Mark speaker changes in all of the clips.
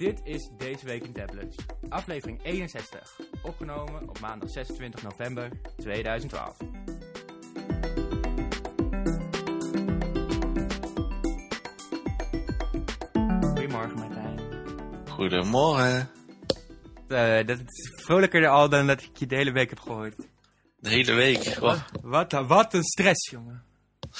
Speaker 1: Dit is Deze Week in Tablets, aflevering 61, opgenomen op maandag 26 november 2012. Goedemorgen Martijn.
Speaker 2: Goedemorgen.
Speaker 1: Uh, dat is vrolijker al dan dat ik je de hele week heb gehoord.
Speaker 2: De hele week?
Speaker 1: Wat, wat een stress, jongen.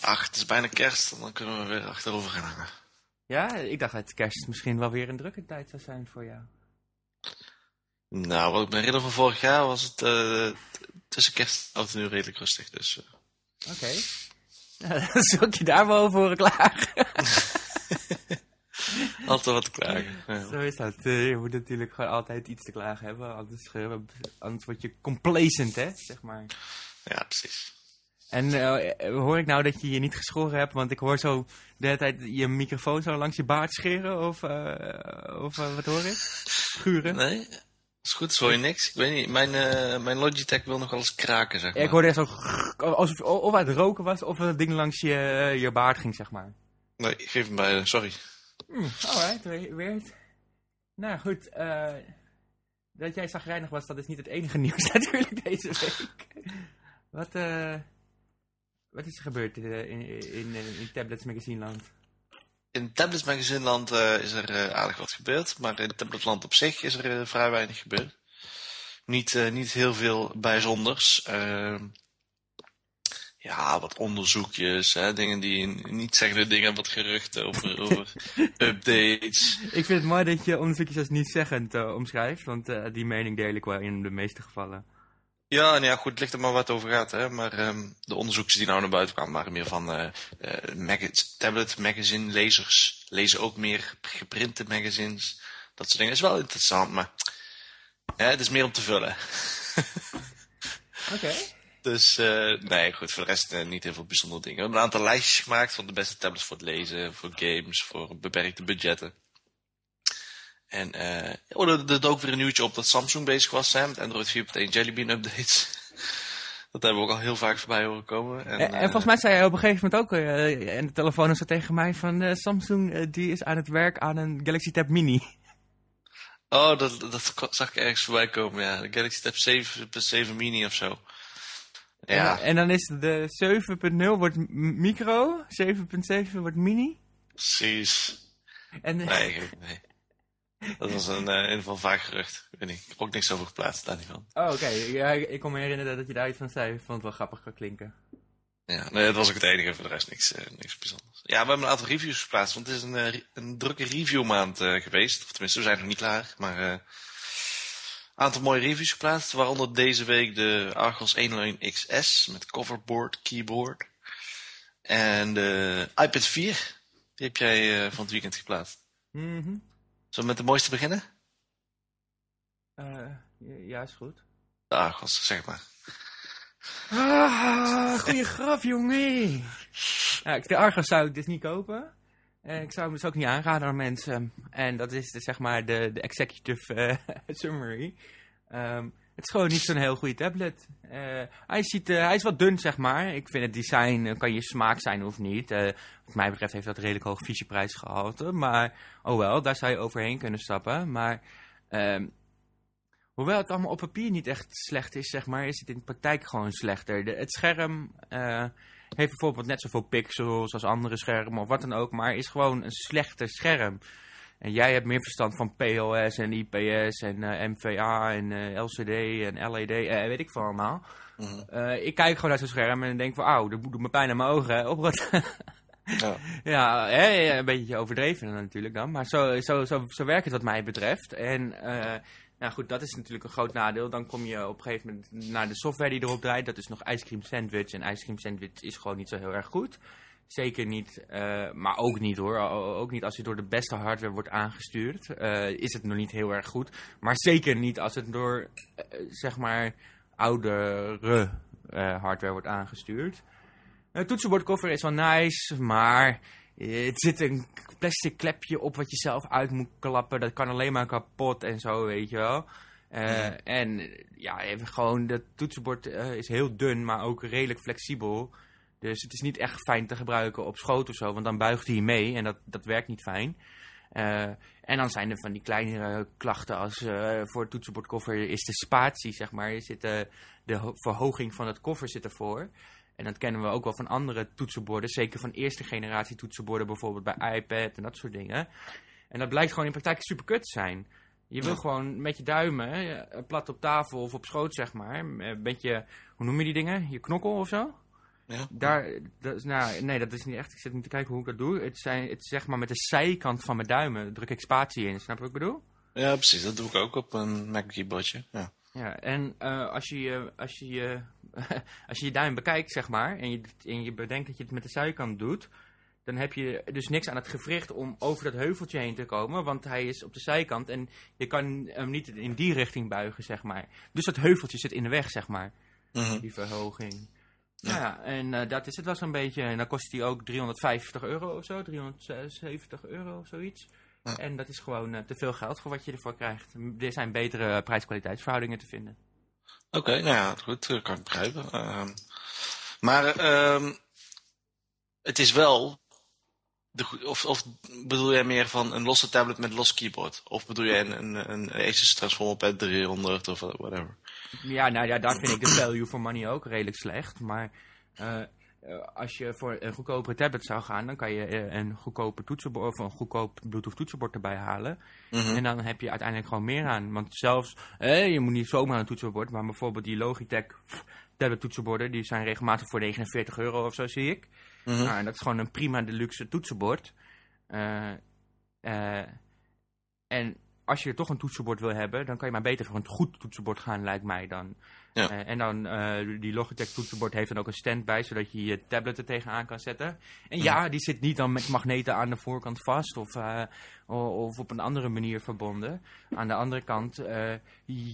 Speaker 2: Ach, het is bijna kerst en dan kunnen we weer achterover gaan hangen.
Speaker 1: Ja, ik dacht dat kerst misschien wel weer een drukke tijd zou zijn voor jou.
Speaker 2: Nou, wat ik me herinner van vorig jaar was het uh, tussen kerst en nu redelijk rustig. Dus, uh.
Speaker 1: Oké. Okay. dan zou ik je daar wel over horen klagen.
Speaker 2: altijd wat te klagen.
Speaker 1: Ja. Zo is dat. Uh, je moet natuurlijk gewoon altijd iets te klagen hebben. Anders, anders word je complacent, hè, zeg maar.
Speaker 2: Ja, precies.
Speaker 1: En uh, hoor ik nou dat je je niet geschoren hebt? Want ik hoor zo de hele tijd je microfoon zo langs je baard scheren. Of, uh, of uh, wat hoor ik? Schuren?
Speaker 2: Nee, is goed. Zo je niks. Ik weet niet. Mijn, mijn Logitech wil nog wel eens kraken, zeg maar.
Speaker 1: Ik hoorde echt zo... Alsof, of het roken was, of het ding langs je, je baard ging, zeg maar.
Speaker 2: Nee, geef hem bij. Sorry.
Speaker 1: Hmm, alright, weird. Nou goed, dat jij zagrijnig was, dat is niet het enige nieuws natuurlijk deze week. Wat, eh... Wat is er gebeurd in, in, in, in Tablets Magazine Land?
Speaker 2: In Tablets Magazine Land uh, is er uh, aardig wat gebeurd, maar in Tabletland op zich is er uh, vrij weinig gebeurd. Niet, niet heel veel bijzonders. Ehm, ja, wat onderzoekjes, hè, dingen die niet zeggende dingen, wat geruchten over, over updates.
Speaker 1: Ik vind het mooi dat je onderzoekjes als niet zeggend omschrijft, want die mening deel ik wel in de meeste gevallen.
Speaker 2: Ja, nou ja, goed, het ligt er maar wat over gaat. Hè? Maar um, de onderzoekers die nou naar buiten kwamen waren meer van uh, uh, mag tablet magazine lezers. Lezen ook meer geprinte magazines. Dat soort dingen. is wel interessant, maar het is meer om te vullen.
Speaker 1: Oké. Okay.
Speaker 2: Dus uh, nee, goed, voor de rest niet heel veel bijzondere dingen. We hebben een aantal lijstjes gemaakt van de beste tablets voor het lezen, voor games, voor beperkte budgetten. En uh, oh, er, er dook weer een nieuwtje op dat Samsung bezig was hè, met Android 4.1 Jelly Bean updates. dat hebben we ook al heel vaak voorbij horen komen.
Speaker 1: En, en, en volgens mij zei hij op een gegeven moment ook, uh, en de telefoon zo tegen mij van uh, Samsung die is aan het werk aan een Galaxy Tab Mini.
Speaker 2: Oh, dat, dat zag ik ergens voorbij komen, ja. De Galaxy Tab 7.7 Mini of zo.
Speaker 1: Ja. En, en dan is de 7.0 wordt micro, 7.7 wordt mini.
Speaker 2: Precies. En, nee, nee. Dat was een uh, in ieder geval vaak gerucht. Ik weet niet, ik heb ook niks over geplaatst, daar niet van.
Speaker 1: Oh, oké. Ja, ik kon me herinneren dat je daar iets van zei. Ik vond het wel grappig klinken.
Speaker 2: Ja, nee, dat was ook het enige. Voor de rest niks, uh, niks bijzonders. Ja, we hebben een aantal reviews geplaatst. Want het is een, uh, een drukke reviewmaand geweest. Of tenminste, we zijn nog niet klaar. Maar een aantal mooie reviews geplaatst. Waaronder deze week de Argos 101 XS. Met coverboard, keyboard. En de iPad 4. Die heb jij van het weekend geplaatst.
Speaker 1: Mhm.
Speaker 2: We met de mooiste beginnen?
Speaker 1: Uh, ja, is goed.
Speaker 2: De Argos, zeg maar.
Speaker 1: Ah, goeie grap, jongen. Ja, de Argos zou ik dus niet kopen. En ik zou hem dus ook niet aanraden aan mensen. En dat is de, zeg maar de, de executive uh, summary. Um, het is gewoon niet zo'n heel goede tablet. Uh, hij, uh, hij is wat dun, zeg maar. Ik vind het design, uh, kan je smaak zijn of niet. wat mij betreft heeft dat redelijk hoog visieprijs gehaald. Maar, oh wel, daar zou je overheen kunnen stappen. Maar, ehm, hoewel het allemaal op papier niet echt slecht is, zeg maar, is het in de praktijk gewoon slechter. Het scherm heeft bijvoorbeeld net zoveel pixels als andere schermen of wat dan ook. Maar is gewoon een slechter scherm. En jij hebt meer verstand van POS en IPS en uh, MVA en uh, LCD en LED, uh, weet ik veel allemaal. Mm -hmm. ik kijk gewoon naar zo'n scherm en denk van, auw, dat doet me pijn aan mijn ogen. Op wat... ja, ja hè, een beetje overdreven natuurlijk dan. Maar zo, zo, zo, zo werkt het wat mij betreft. En nou goed, dat is natuurlijk een groot nadeel. Dan kom je op een gegeven moment naar de software die erop draait. Dat is nog Ice Cream Sandwich. En Ice Cream Sandwich is gewoon niet zo heel erg goed. Zeker niet, uh, maar ook niet hoor. Ook niet als je door de beste hardware wordt aangestuurd. Uh, is het nog niet heel erg goed. Maar zeker niet als het door, uh, zeg maar, oudere hardware wordt aangestuurd. Het toetsenbordkoffer is wel nice, maar het zit een plastic klepje op wat je zelf uit moet klappen. Dat kan alleen maar kapot en zo, weet je wel. En ja, even gewoon, dat toetsenbord is heel dun, maar ook redelijk flexibel. Dus het is niet echt fijn te gebruiken op schoot of zo, want dan buigt hij mee en dat, dat werkt niet fijn. Eh, en dan zijn er van die kleinere klachten als eh, voor het toetsenbordkoffer is de spatie, zeg maar. Je zit, eh, de ho- verhoging van het koffer zit ervoor. En dat kennen we ook wel van andere toetsenborden, zeker van eerste generatie toetsenborden, bijvoorbeeld bij iPad en dat soort dingen. En dat blijkt gewoon in praktijk super kut te zijn. Je wil
Speaker 2: Ja.
Speaker 1: gewoon met je duimen, plat op tafel of op schoot, zeg maar, een beetje, hoe noem je die dingen? Je knokkel of zo?
Speaker 2: Ja.
Speaker 1: Daar, dat nou, nee, dat is niet echt. Ik zit niet te kijken hoe ik dat doe. Het zijn, het zeg maar met de zijkant van mijn duimen druk ik spatie in. Snap je wat ik bedoel?
Speaker 2: ja, precies. Dat doe ik ook op een Mac keyboardje. Ja.
Speaker 1: Ja, en eh, als, je, je- als, je, als je je duim bekijkt, zeg maar, en je, en je bedenkt dat je het met de zijkant doet, dan heb je dus niks aan het gewricht om over dat heuveltje heen te komen, want hij is op de zijkant en je kan hem niet in die richting buigen, zeg maar. Dus dat heuveltje zit in de weg, zeg maar.
Speaker 2: Mhm.
Speaker 1: die verhoging.
Speaker 2: Ja.
Speaker 1: Nou ja, en eh, dat is het wel zo'n beetje. En dan kost die ook 350 euro of zo, 370 euro of zoiets.
Speaker 2: Ja.
Speaker 1: En dat is gewoon eh, te veel geld voor wat je ervoor krijgt. Er zijn betere prijs-kwaliteitsverhoudingen te vinden.
Speaker 2: Oké, nou ja, goed, dat kan ik begrijpen. Ehm, maar ehm, het is wel. De, of, of bedoel jij meer van een losse tablet met los keyboard? Of bedoel jij een, een, een Asus Transformer Pad 300 of whatever?
Speaker 1: Ja, nou ja, daar vind ik de value for money ook redelijk slecht. Maar eh, als je voor een goedkopere tablet zou gaan, dan kan je eh, een goedkope toetsenbord of een goedkoop Bluetooth toetsenbord erbij halen.
Speaker 2: Mhm.
Speaker 1: En dan heb je uiteindelijk gewoon meer aan. Want zelfs, eh, je moet niet zomaar een toetsenbord, maar bijvoorbeeld die Logitech tablet toetsenborden, die zijn regelmatig voor 49 euro of zo, zie ik.
Speaker 2: Mhm.
Speaker 1: Nou, en dat is gewoon een prima deluxe toetsenbord. Eh, en als je toch een toetsenbord wil hebben, dan kan je maar beter voor een goed toetsenbord gaan, lijkt mij dan.
Speaker 2: Ja.
Speaker 1: Eh, en dan, eh, die Logitech toetsenbord heeft dan ook een stand bij, zodat je je tablet er tegenaan kan zetten. En ja, die zit niet dan met magneten aan de voorkant vast of, eh, of op een andere manier verbonden. Aan de andere kant,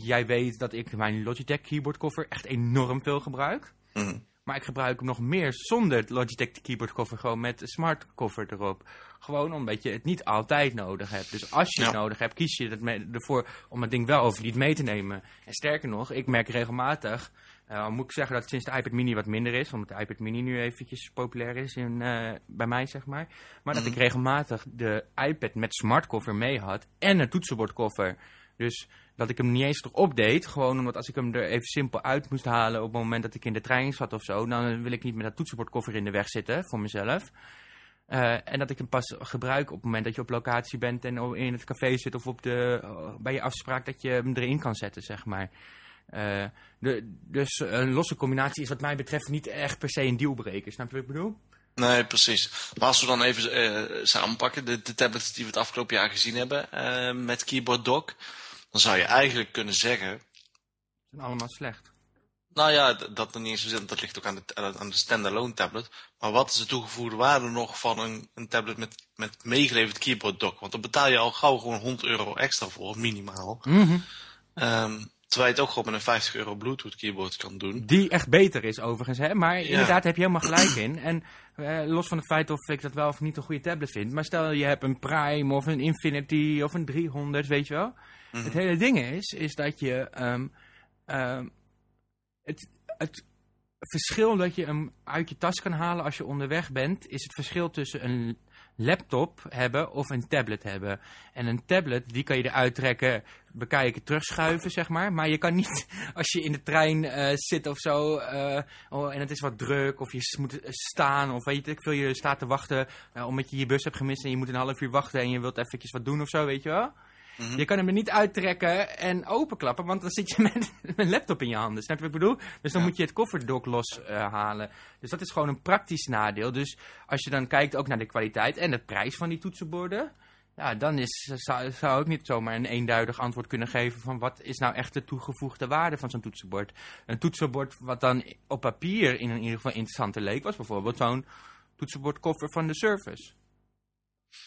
Speaker 1: jij weet dat ik mijn Logitech keyboardkoffer echt enorm veel gebruik.
Speaker 2: Mhm.
Speaker 1: Maar ik gebruik hem nog meer zonder het Logitech keyboard cover, gewoon met de smart cover erop. Gewoon omdat je het niet altijd nodig hebt. Dus als je het nodig hebt, kies je ervoor om het ding wel of niet mee te nemen. En sterker nog, ik merk regelmatig, al moet ik zeggen dat sinds de iPad mini wat minder is, omdat de iPad mini nu eventjes populair is in, eh, bij mij, zeg maar. Maar dat
Speaker 2: Mhm.
Speaker 1: ik regelmatig de iPad met smart cover mee had en een toetsenbordkoffer. Dus dat ik hem niet eens erop deed. Gewoon omdat als ik hem er even simpel uit moest halen op het moment dat ik in de trein zat of zo. Dan wil ik niet met dat toetsenbordkoffer in de weg zitten voor mezelf. Eh, en dat ik hem pas gebruik op het moment dat je op locatie bent en in het café zit of op de, eh, bij je afspraak dat je hem erin kan zetten, zeg maar. Eh, de, dus een losse combinatie is wat mij betreft niet echt per se een dealbreaker. Snap je wat ik bedoel?
Speaker 2: Nee, precies. Maar als we dan even samenpakken, de, de tablets die we het afgelopen jaar gezien hebben met keyboard dock, dan zou je eigenlijk kunnen zeggen,
Speaker 1: Ze zijn allemaal slecht.
Speaker 2: nou ja, dat er niet eens want dat ligt ook aan de, aan de- standalone tablet. Maar wat is de toegevoegde waarde nog van een, een tablet met, met meegeleverd keyboard dock? Want dan betaal je al gauw gewoon 100 euro extra voor, minimaal. Ehm, terwijl je het ook gewoon met een 50 euro Bluetooth keyboard kan doen.
Speaker 1: Die echt beter is overigens, hè. Maar inderdaad heb je helemaal gelijk in. En eh, los van het feit of ik dat wel of niet een goede tablet vind. Maar stel je hebt een Prime of een Infinity of een 300, weet je wel.
Speaker 2: Mhm.
Speaker 1: Het hele ding is, is dat je... ehm, ehm, het, het verschil dat je hem uit je tas kan halen als je onderweg bent... is het verschil tussen een laptop hebben of een tablet hebben. En een tablet, die kan je eruit trekken, bekijken, terugschuiven, zeg maar. Maar je kan niet, als je in de trein eh, zit of zo, eh, oh, en het is wat druk, of je moet staan, of weet ik veel, je staat te wachten eh, omdat je je bus hebt gemist en je moet een half uur wachten en je wilt eventjes wat doen of zo, weet je wel.
Speaker 2: Mhm.
Speaker 1: Je kan hem er niet uittrekken en openklappen, want dan zit je met een laptop in je handen. Snap je wat ik bedoel? Dus dan
Speaker 2: Ja.
Speaker 1: moet je het kofferdok los eh, halen. Dus dat is gewoon een praktisch nadeel. Dus als je dan kijkt ook naar de kwaliteit en de prijs van die toetsenborden... Ja, dan is, zou, zou ik niet zomaar een eenduidig antwoord kunnen geven van wat is nou echt de toegevoegde waarde van zo'n toetsenbord. Een toetsenbord wat dan op papier in, ieder geval interessanter leek, was bijvoorbeeld zo'n toetsenbordkoffer van de Surface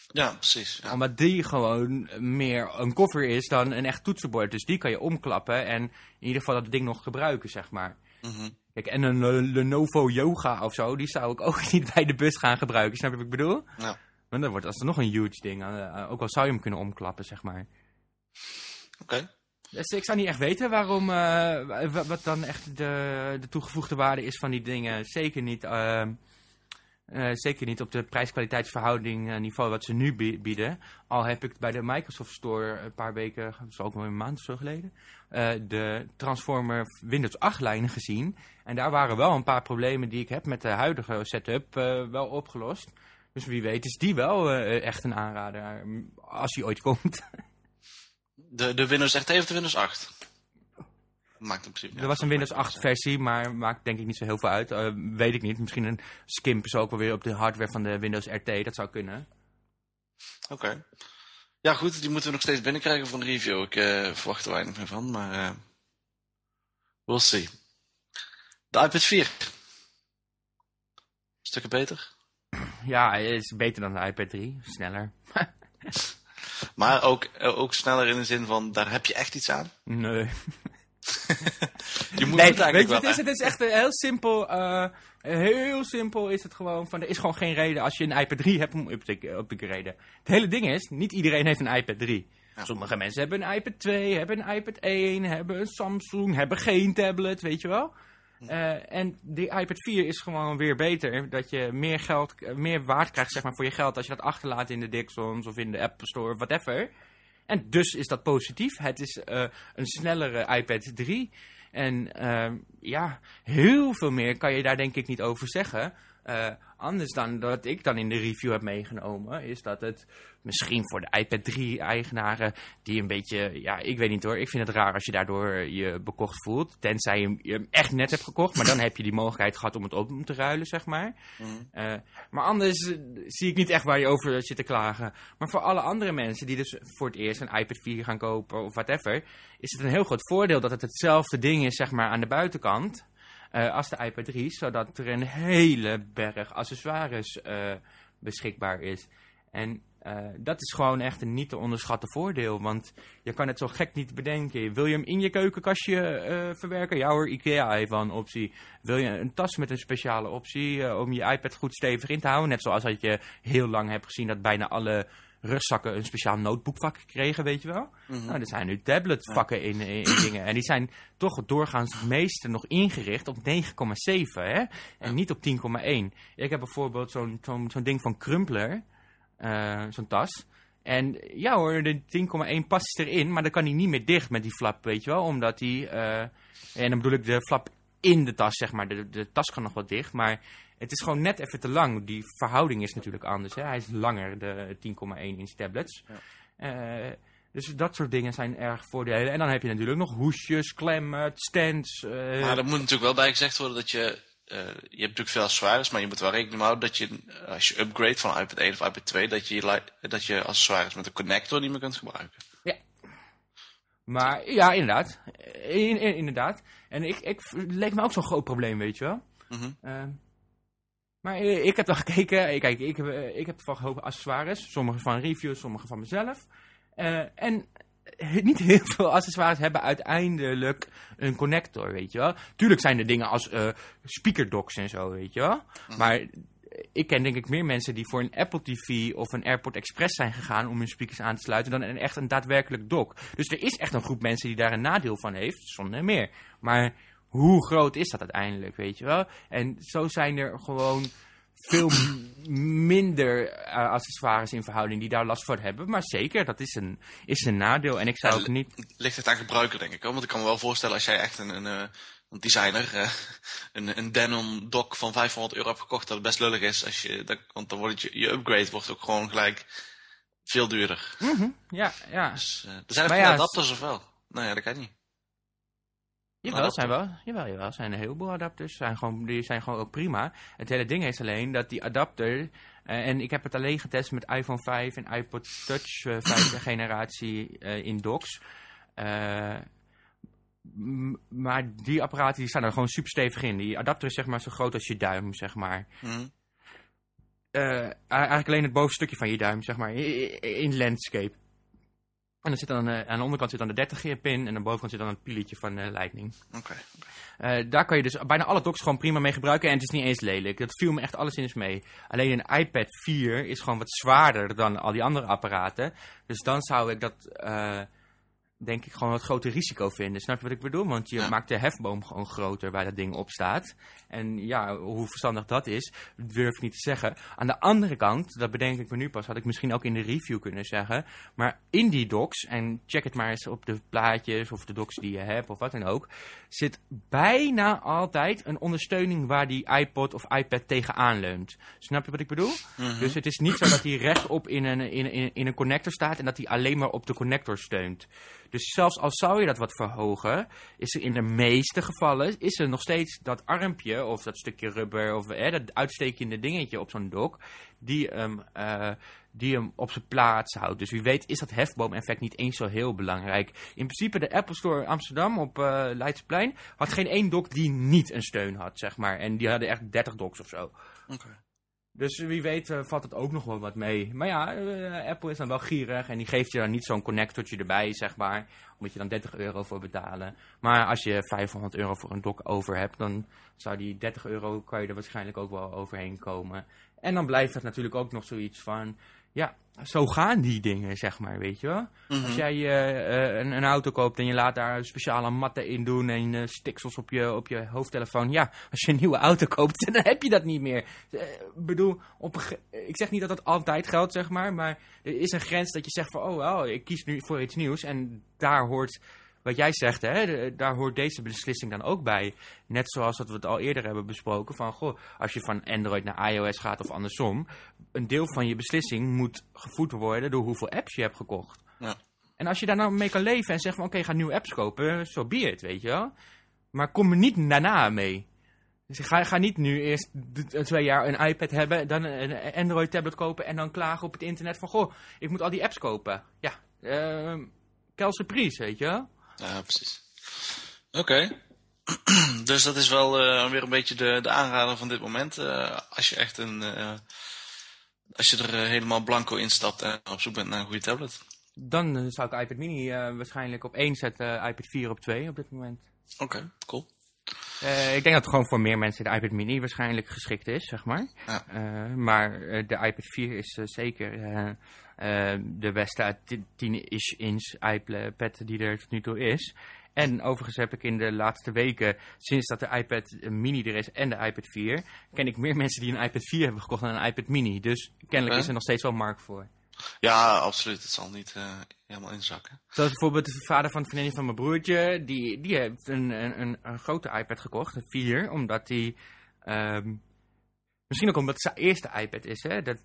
Speaker 2: Ja, precies. Ja.
Speaker 1: omdat die gewoon meer een koffer is dan een echt toetsenbord. Dus die kan je omklappen en in ieder geval dat ding nog gebruiken, zeg maar.
Speaker 2: Mhm.
Speaker 1: Kijk, en een Lenovo Yoga of zo, die zou ik ook niet bij de bus gaan gebruiken. Snap je wat ik bedoel?
Speaker 2: Ja.
Speaker 1: Want dan wordt alsnog een huge ding. eh, eh, ook al zou je hem kunnen omklappen, zeg maar.
Speaker 2: Oké.
Speaker 1: Dus ik zou niet echt weten waarom, eh, wa- wat dan echt de, de toegevoegde waarde is van die dingen. Zeker niet, ehm, Eh, zeker niet op de prijs-kwaliteitsverhouding eh, niveau wat ze nu bi- bieden. Al heb ik bij de Microsoft Store een paar weken, dat ook nog een maand of zo geleden, eh, de Transformer Windows 8 lijnen gezien. En daar waren wel een paar problemen die ik heb met de huidige setup wel opgelost. Dus wie weet is die wel echt een aanrader, mm, als die ooit komt.
Speaker 2: De, de Windows RT of de Windows 8? Maakt in principe
Speaker 1: er was een Windows 8 versie, maar maakt denk ik niet zo heel veel uit. Eh, weet ik niet, misschien een skimp is ook wel weer op de hardware van de Windows RT, dat zou kunnen.
Speaker 2: Oké. Ja, goed, die moeten we nog steeds binnenkrijgen voor een review. Ik eh, verwacht er weinig meer van, maar eh we'll see. De iPad 4. Stukken beter.
Speaker 1: Ja, het is beter dan de iPad 3, sneller.
Speaker 2: Maar ook, ook sneller in de zin van, daar heb je echt iets aan.
Speaker 1: Nee.
Speaker 2: Je moet
Speaker 1: Nee,
Speaker 2: het eigenlijk
Speaker 1: weet je,
Speaker 2: wel,
Speaker 1: het is, het is echt heel simpel. eh, heel simpel is het gewoon. Van, er is gewoon geen reden als je een iPad 3 hebt om up te, graden. Het hele ding is, niet iedereen heeft een iPad 3.
Speaker 2: Ja.
Speaker 1: Sommige mensen hebben een iPad 2, hebben een iPad 1, hebben een Samsung, hebben geen tablet, weet je wel. Eh, en die iPad 4 is gewoon weer beter. Dat je meer geld, eh, meer waard krijgt zeg maar, voor je geld als je dat achterlaat in de Dixons of in de App Store of whatever. En dus is dat positief. Het is eh, een snellere iPad 3. En ehm, ja, heel veel meer kan je daar denk ik niet over zeggen. Anders dan dat ik dan in de review heb meegenomen, is dat het misschien voor de iPad 3-eigenaren die een beetje, ja, ik weet niet hoor, ik vind het raar als je daardoor je bekocht voelt. Tenzij je hem, je hem echt net hebt gekocht, maar dan heb je die mogelijkheid gehad om het op te ruilen, zeg maar.
Speaker 2: Mhm.
Speaker 1: Eh, maar anders eh, zie ik niet echt waar je over zit te klagen. Maar voor alle andere mensen die dus voor het eerst een iPad 4 gaan kopen of whatever, is het een heel groot voordeel dat het hetzelfde ding is, zeg maar, aan de buitenkant. Eh, als de iPad 3, zodat er een hele berg accessoires eh, beschikbaar is. En eh, dat is gewoon echt een niet te onderschatten voordeel, want je kan het zo gek niet bedenken. Wil je hem in je keukenkastje verwerken? Ja hoor, Ikea heeft wel een optie. Wil je een tas met een speciale optie om je iPad goed stevig in te houden? Net zoals dat je heel lang hebt gezien dat bijna alle rugzakken een speciaal notebookvak kregen, weet je wel?
Speaker 2: Mhm.
Speaker 1: Nou, er zijn nu tabletvakken in, in, in dingen. En die zijn toch doorgaans het meeste nog ingericht op 9,7, hè? En niet op 10,1. Ik heb bijvoorbeeld zo'n zo'n zo'n ding van Crumpler, eh, zo'n tas. En ja hoor, de 10,1 past erin, maar dan kan hij niet meer dicht met die flap, weet je wel? Omdat die, eh, en dan bedoel ik de flap in de tas, zeg maar. De, de tas kan nog wel dicht, maar het is gewoon net even te lang. Die verhouding is natuurlijk anders, hè? Hij is langer, de 10,1 inch tablets. Eh, dus dat soort dingen zijn erg voordelen. En dan heb je natuurlijk nog hoesjes, klemmen, stands. eh,
Speaker 2: Maar er moet natuurlijk wel bij gezegd worden dat je... eh, je hebt natuurlijk veel accessoires, maar je moet wel rekening houden dat je, als je upgrade van iPad 1 of iPad 2, dat je, dat je accessoires met een connector niet meer kunt gebruiken.
Speaker 1: Maar ja, inderdaad. In, in- inderdaad. En ik, ik leek me ook zo'n groot probleem, weet je wel. Eh, maar eh, ik heb dan gekeken. eh, Kijk, ik heb, eh, ik heb van hoop accessoires. Sommige van reviews, sommige van mezelf. En niet heel veel accessoires hebben uiteindelijk een connector, weet je wel. Tuurlijk zijn er dingen als eh speakerdocks en zo, weet je wel. Maar eh, ik ken denk ik meer mensen die voor een Apple TV of een AirPod Express zijn gegaan om hun speakers aan te sluiten dan een echt een daadwerkelijk dock. Dus er is echt een groep mensen die daar een nadeel van heeft, zonder meer. Maar hoe groot is dat uiteindelijk, weet je wel? En zo zijn er gewoon veel minder eh, accessoires in verhouding die daar last van hebben. Maar zeker, dat is een, is een nadeel. En ik zou
Speaker 2: Ja,
Speaker 1: ook niet...
Speaker 2: Ligt het aan gebruiker, denk ik. Hoor. Want ik kan me wel voorstellen als jij echt een, een, eh, een designer, eh, een, een Denon dock van 500 euro hebt gekocht, dat het best lullig is. Als je, dat, want dan wordt het je, je upgrade wordt ook gewoon gelijk veel duurder.
Speaker 1: Mhm, ja, ja.
Speaker 2: Dus, eh, er zijn er
Speaker 1: Maar
Speaker 2: veel
Speaker 1: ja,
Speaker 2: adapters of wel? Nou ja, dat kan niet.
Speaker 1: Jawel, zijn wel, jawel, jawel, zijn een heleboel adapters. Zijn gewoon, die zijn gewoon ook prima. Het hele ding is alleen dat die adapter... eh, en ik heb het alleen getest met iPhone 5 en iPod Touch eh, vijfde generatie eh, in docks. Maar die apparaten die staan er gewoon super stevig in. Die adapter is zeg maar zo groot als je duim, zeg maar.
Speaker 2: Mhm.
Speaker 1: Eigenlijk alleen het bovenstukje van je duim, zeg maar, in landscape. En dan zit dan, eh, aan de onderkant zit dan de 30 pin en aan de bovenkant zit dan een pieletje van eh, Lightning.
Speaker 2: Oké.
Speaker 1: Eh, daar kan je dus bijna alle docks gewoon prima mee gebruiken en het is niet eens lelijk. Dat viel me echt alleszins mee. Alleen een iPad 4 is gewoon wat zwaarder dan al die andere apparaten. Dus dan zou ik dat... denk ik, gewoon wat groter risico vinden. Snap je wat ik bedoel? Want je
Speaker 2: Ja.
Speaker 1: maakt de hefboom gewoon groter waar dat ding op staat. En ja, hoe verstandig dat is, durf ik niet te zeggen. Aan de andere kant, dat bedenk ik me nu pas, had ik misschien ook in de review kunnen zeggen. Maar in die docs, en check het maar eens op de plaatjes of de docs die je hebt of wat dan ook, zit bijna altijd een ondersteuning waar die iPod of iPad tegenaan leunt. Snap je wat ik bedoel?
Speaker 2: Mhm.
Speaker 1: Dus het is niet zo dat hij rechtop in een, in, in, in een connector staat en dat hij alleen maar op de connector steunt. Dus zelfs al zou je dat wat verhogen, is er in de meeste gevallen is er nog steeds dat armpje of dat stukje rubber of hè, dat uitstekende dingetje op zo'n dok die hem, eh, die hem op zijn plaats houdt. Dus wie weet is dat hefboom-effect niet eens zo heel belangrijk. In principe de Apple Store Amsterdam op eh Leidseplein had geen één dok die niet een steun had, zeg maar. En die hadden echt 30 doks of zo.
Speaker 2: Oké.
Speaker 1: Dus wie weet eh, valt het ook nog wel wat mee. Maar ja, eh, Apple is dan wel gierig en die geeft je dan niet zo'n connectortje erbij, zeg maar. Moet je dan 30 euro voor betalen. Maar als je 500 euro voor een dock over hebt, dan zou die 30 euro, kan je er waarschijnlijk ook wel overheen komen. En dan blijft het natuurlijk ook nog zoiets van, ja, zo gaan die dingen, zeg maar, weet je wel.
Speaker 2: Mhm.
Speaker 1: Als jij eh, eh, een, een auto koopt en je laat daar speciale matten in doen en eh, stiksels op je, op je hoofdtelefoon. Ja, als je een nieuwe auto koopt, dan heb je dat niet meer. Ik bedoel, op ik zeg niet dat dat altijd geldt, zeg maar. Maar er is een grens dat je zegt van, oh wel, ik kies nu voor iets nieuws. En daar hoort, wat jij zegt, hè, daar hoort deze beslissing dan ook bij. Net zoals dat we het al eerder hebben besproken. Van, goh, als je van Android naar iOS gaat of andersom. Een deel van je beslissing moet gevoed worden door hoeveel apps je hebt gekocht.
Speaker 2: Ja.
Speaker 1: En als je daar nou mee kan leven en zegt van, oké, ga nieuwe apps kopen, zo be it, weet je wel. Maar kom er niet daarna mee. Dus ga, ga niet nu eerst twee jaar een iPad hebben, dan een Android tablet kopen en dan klagen op het internet van, goh, ik moet al die apps kopen. Ja, Kelse prijs, weet je wel.
Speaker 2: Ja, precies. Oké. dus dat is wel eh, weer een beetje de, de aanrader van dit moment. Eh, als je echt een... eh, als je er helemaal blanco instapt en op zoek bent naar een goede tablet.
Speaker 1: Dan zou ik iPad mini waarschijnlijk op één zetten, iPad 4 op 2 op dit moment.
Speaker 2: Oké, cool.
Speaker 1: Eh, ik denk dat het gewoon voor meer mensen de iPad mini waarschijnlijk geschikt is, zeg maar.
Speaker 2: Ja.
Speaker 1: Maar de iPad 4 is zeker de beste uit 10-ish inch iPad die er tot nu toe is. En overigens heb ik in de laatste weken, sinds dat de iPad mini er is en de iPad 4, ken ik meer mensen die een iPad 4 hebben gekocht dan een iPad mini. Dus kennelijk is er nog steeds wel markt voor.
Speaker 2: Ja, absoluut. Het zal niet eh, helemaal inzakken.
Speaker 1: Zoals bijvoorbeeld de vader van een vriendin van mijn broertje, die, die heeft een, een, een, een grote iPad gekocht, een 4, omdat hij... ehm, misschien ook omdat het zijn eerste iPad is, hè? Dat,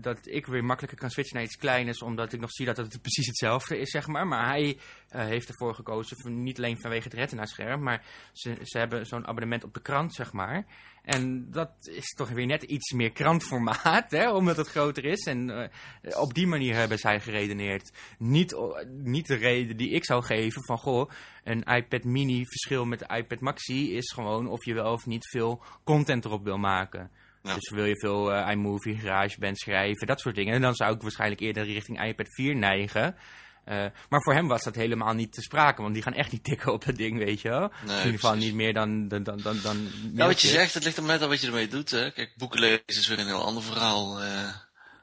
Speaker 1: dat ik weer makkelijker kan switchen naar iets kleiners, omdat ik nog zie dat het precies hetzelfde is, zeg maar. Maar hij eh, heeft ervoor gekozen, niet alleen vanwege het retina-scherm, maar ze, ze hebben zo'n abonnement op de krant, zeg maar. En dat is toch weer net iets meer krantformaat, hè, omdat het groter is. En eh, op die manier hebben zij geredeneerd. Niet, niet de reden die ik zou geven van, goh, een iPad mini verschil met de iPad Maxi is gewoon of je wel of niet veel content erop wil maken.
Speaker 2: Ja.
Speaker 1: Dus wil je veel eh, iMovie, GarageBand schrijven, dat soort dingen. En dan zou ik waarschijnlijk eerder richting iPad 4 neigen. Eh, maar voor hem was dat helemaal niet te sprake, want die gaan echt niet tikken op dat ding, weet je wel. in ieder geval niet meer dan... dan, dan, dan, dan
Speaker 2: Ja, wat je zegt, het ligt er net aan wat je ermee doet. Hè. Kijk, boeken lezen is weer een heel ander verhaal. eh.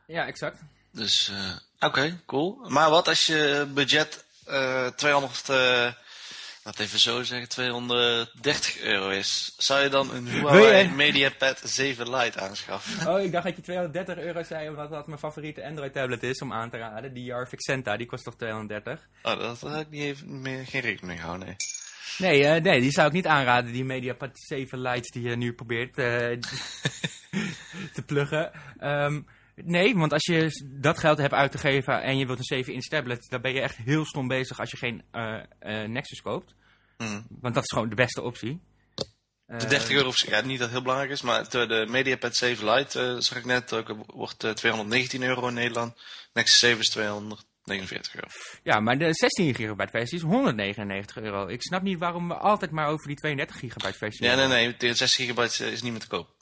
Speaker 1: Ja, exact.
Speaker 2: dus, oké, cool. Maar wat als je budget eh 200, eh laat even zo zeggen, 230 euro is? Zou je dan een Huawei
Speaker 1: je-
Speaker 2: MediaPad 7 Lite aanschaffen?
Speaker 1: Oh, ik dacht dat je 230 euro zei, omdat dat mijn favoriete Android tablet is om aan te raden. Die Jarvik Centa, die kost toch 230?
Speaker 2: Oh, dat had ik niet even, meer, geen rekening mee gehouden, nee.
Speaker 1: Nee, eh, nee, die zou ik niet aanraden, die MediaPad 7 Lite die je nu probeert eh, te pluggen. Ehm, nee, want als je dat geld hebt uit te geven en je wilt een 7-inch tablet, dan ben je echt heel stom bezig als je geen eh, eh, Nexus koopt.
Speaker 2: Hm.
Speaker 1: Want dat is gewoon de beste optie.
Speaker 2: De
Speaker 1: Eh,
Speaker 2: 30 euro, zich, ja, niet dat het heel belangrijk is, maar de MediaPad 7 Lite, eh, zag ik net, ook, wordt eh, 219 euro in Nederland. Nexus 7 is 249 euro.
Speaker 1: Ja, maar de 16 gigabyte versie is 199 euro. Ik snap niet waarom we altijd maar over die 32 gigabyte versie
Speaker 2: Ja, nee,
Speaker 1: hebben.
Speaker 2: nee, de 6 gigabyte eh, is niet meer te koop.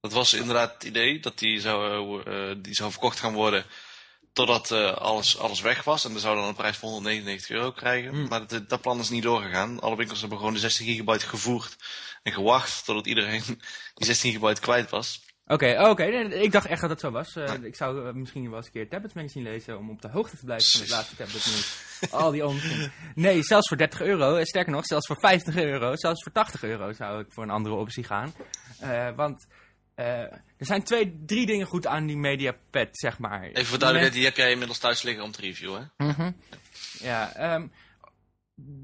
Speaker 2: Dat was inderdaad het idee, dat die zou, eh, eh, die zou verkocht gaan worden totdat eh, alles, alles weg was. En dan zou dan een prijs van 199 euro krijgen.
Speaker 1: Hmm.
Speaker 2: Maar dat, dat plan is niet doorgegaan. Alle winkels hebben gewoon de 16 gigabyte gevoerd en gewacht totdat iedereen die 16 gigabyte kwijt was.
Speaker 1: Oké, oké. Nee, ik dacht echt dat het zo was. Eh, Ik zou eh, misschien wel eens een keer Tablet Magazine lezen om op de hoogte te blijven van het laatste tablet. Al die onzin. Nee, zelfs voor 30 euro. Sterker nog, zelfs voor 50 euro. Zelfs voor 80 euro zou ik voor een andere optie gaan. Want eh, er zijn twee, drie dingen goed aan die MediaPad, zeg maar.
Speaker 2: Even voor duidelijkheid, die heb jij inmiddels thuis liggen om te reviewen, hè?
Speaker 1: Mhm. Ja, ehm,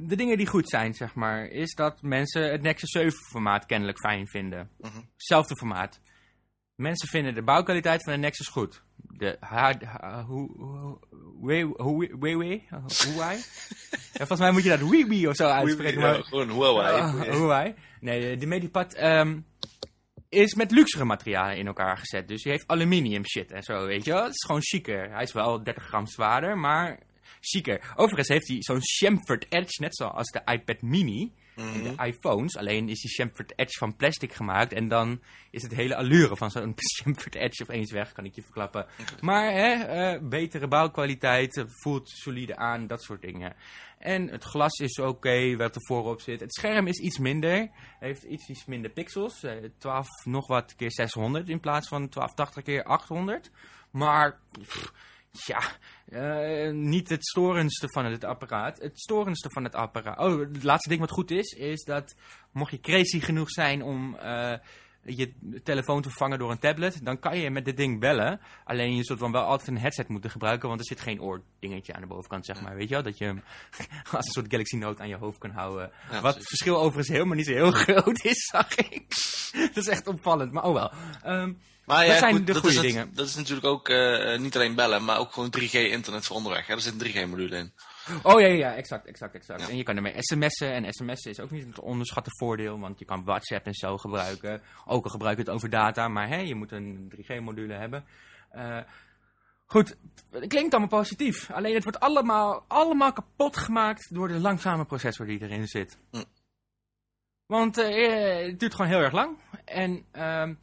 Speaker 1: de dingen die goed zijn, zeg maar, is dat mensen het Nexus 7 formaat kennelijk fijn vinden.
Speaker 2: Mhm.
Speaker 1: Zelfde formaat. Mensen vinden de bouwkwaliteit van de Nexus goed. De Huawei? Ja, volgens mij moet je dat Huawei of zo uitspreken. Maar-
Speaker 2: gewoon Huawei.
Speaker 1: Ah, Huawei. Nee, de Medipad ehm, is met luxere materialen in elkaar gezet. Dus die heeft aluminium shit en zo, weet je. Het is gewoon chiquer. Hij is wel 30 gram zwaarder, maar chiquer. Overigens heeft hij zo'n chamfered edge, net zoals de iPad mini
Speaker 2: Mhm.
Speaker 1: de iPhones. Alleen is die chamfered edge van plastic gemaakt en dan is het hele allure van zo'n chamfered edge opeens weg, kan ik je verklappen. Maar hè, eh, betere bouwkwaliteit, eh, voelt solide aan, dat soort dingen. En het glas is oké, wat er voorop zit. Het scherm is iets minder. Heeft iets, iets minder pixels. eh, 12 nog wat keer 600 in plaats van 1280 keer 800. Maar, pff, ja, eh, niet het storendste van het apparaat. Het storendste van het apparaat... Oh, het laatste ding wat goed is, is dat mocht je crazy genoeg zijn om... eh, je telefoon te vervangen door een tablet, dan kan je met dit ding bellen. Alleen je zult dan wel altijd een headset moeten gebruiken, want er zit geen oordingetje aan de bovenkant, zeg maar. Weet je wel? Dat je hem als een soort Galaxy Note aan je hoofd kan houden.
Speaker 2: Ja,
Speaker 1: Wat het verschil overigens helemaal niet zo heel groot is, zag ik. dat is echt opvallend, maar oh wel. Ehm,
Speaker 2: Maar
Speaker 1: Dat
Speaker 2: ja,
Speaker 1: zijn
Speaker 2: goed,
Speaker 1: de
Speaker 2: dat
Speaker 1: goede
Speaker 2: het-
Speaker 1: dingen.
Speaker 2: dat is natuurlijk ook eh, niet alleen bellen, maar ook gewoon 3G internet voor onderweg. Hè? Er zit een 3G-module in.
Speaker 1: oh ja, ja, ja, exact, exact, exact.
Speaker 2: Ja.
Speaker 1: En je kan ermee sms'en. En sms'en is ook niet het onderschatte voordeel, want je kan WhatsApp en zo gebruiken. Ook al gebruik je het over data, maar hè, je moet een 3G-module hebben. Eh, goed, het klinkt allemaal positief. Alleen het wordt allemaal, allemaal kapot gemaakt door de langzame processor die erin zit.
Speaker 2: Hm.
Speaker 1: Want eh, het duurt gewoon heel erg lang. En ehm, eh,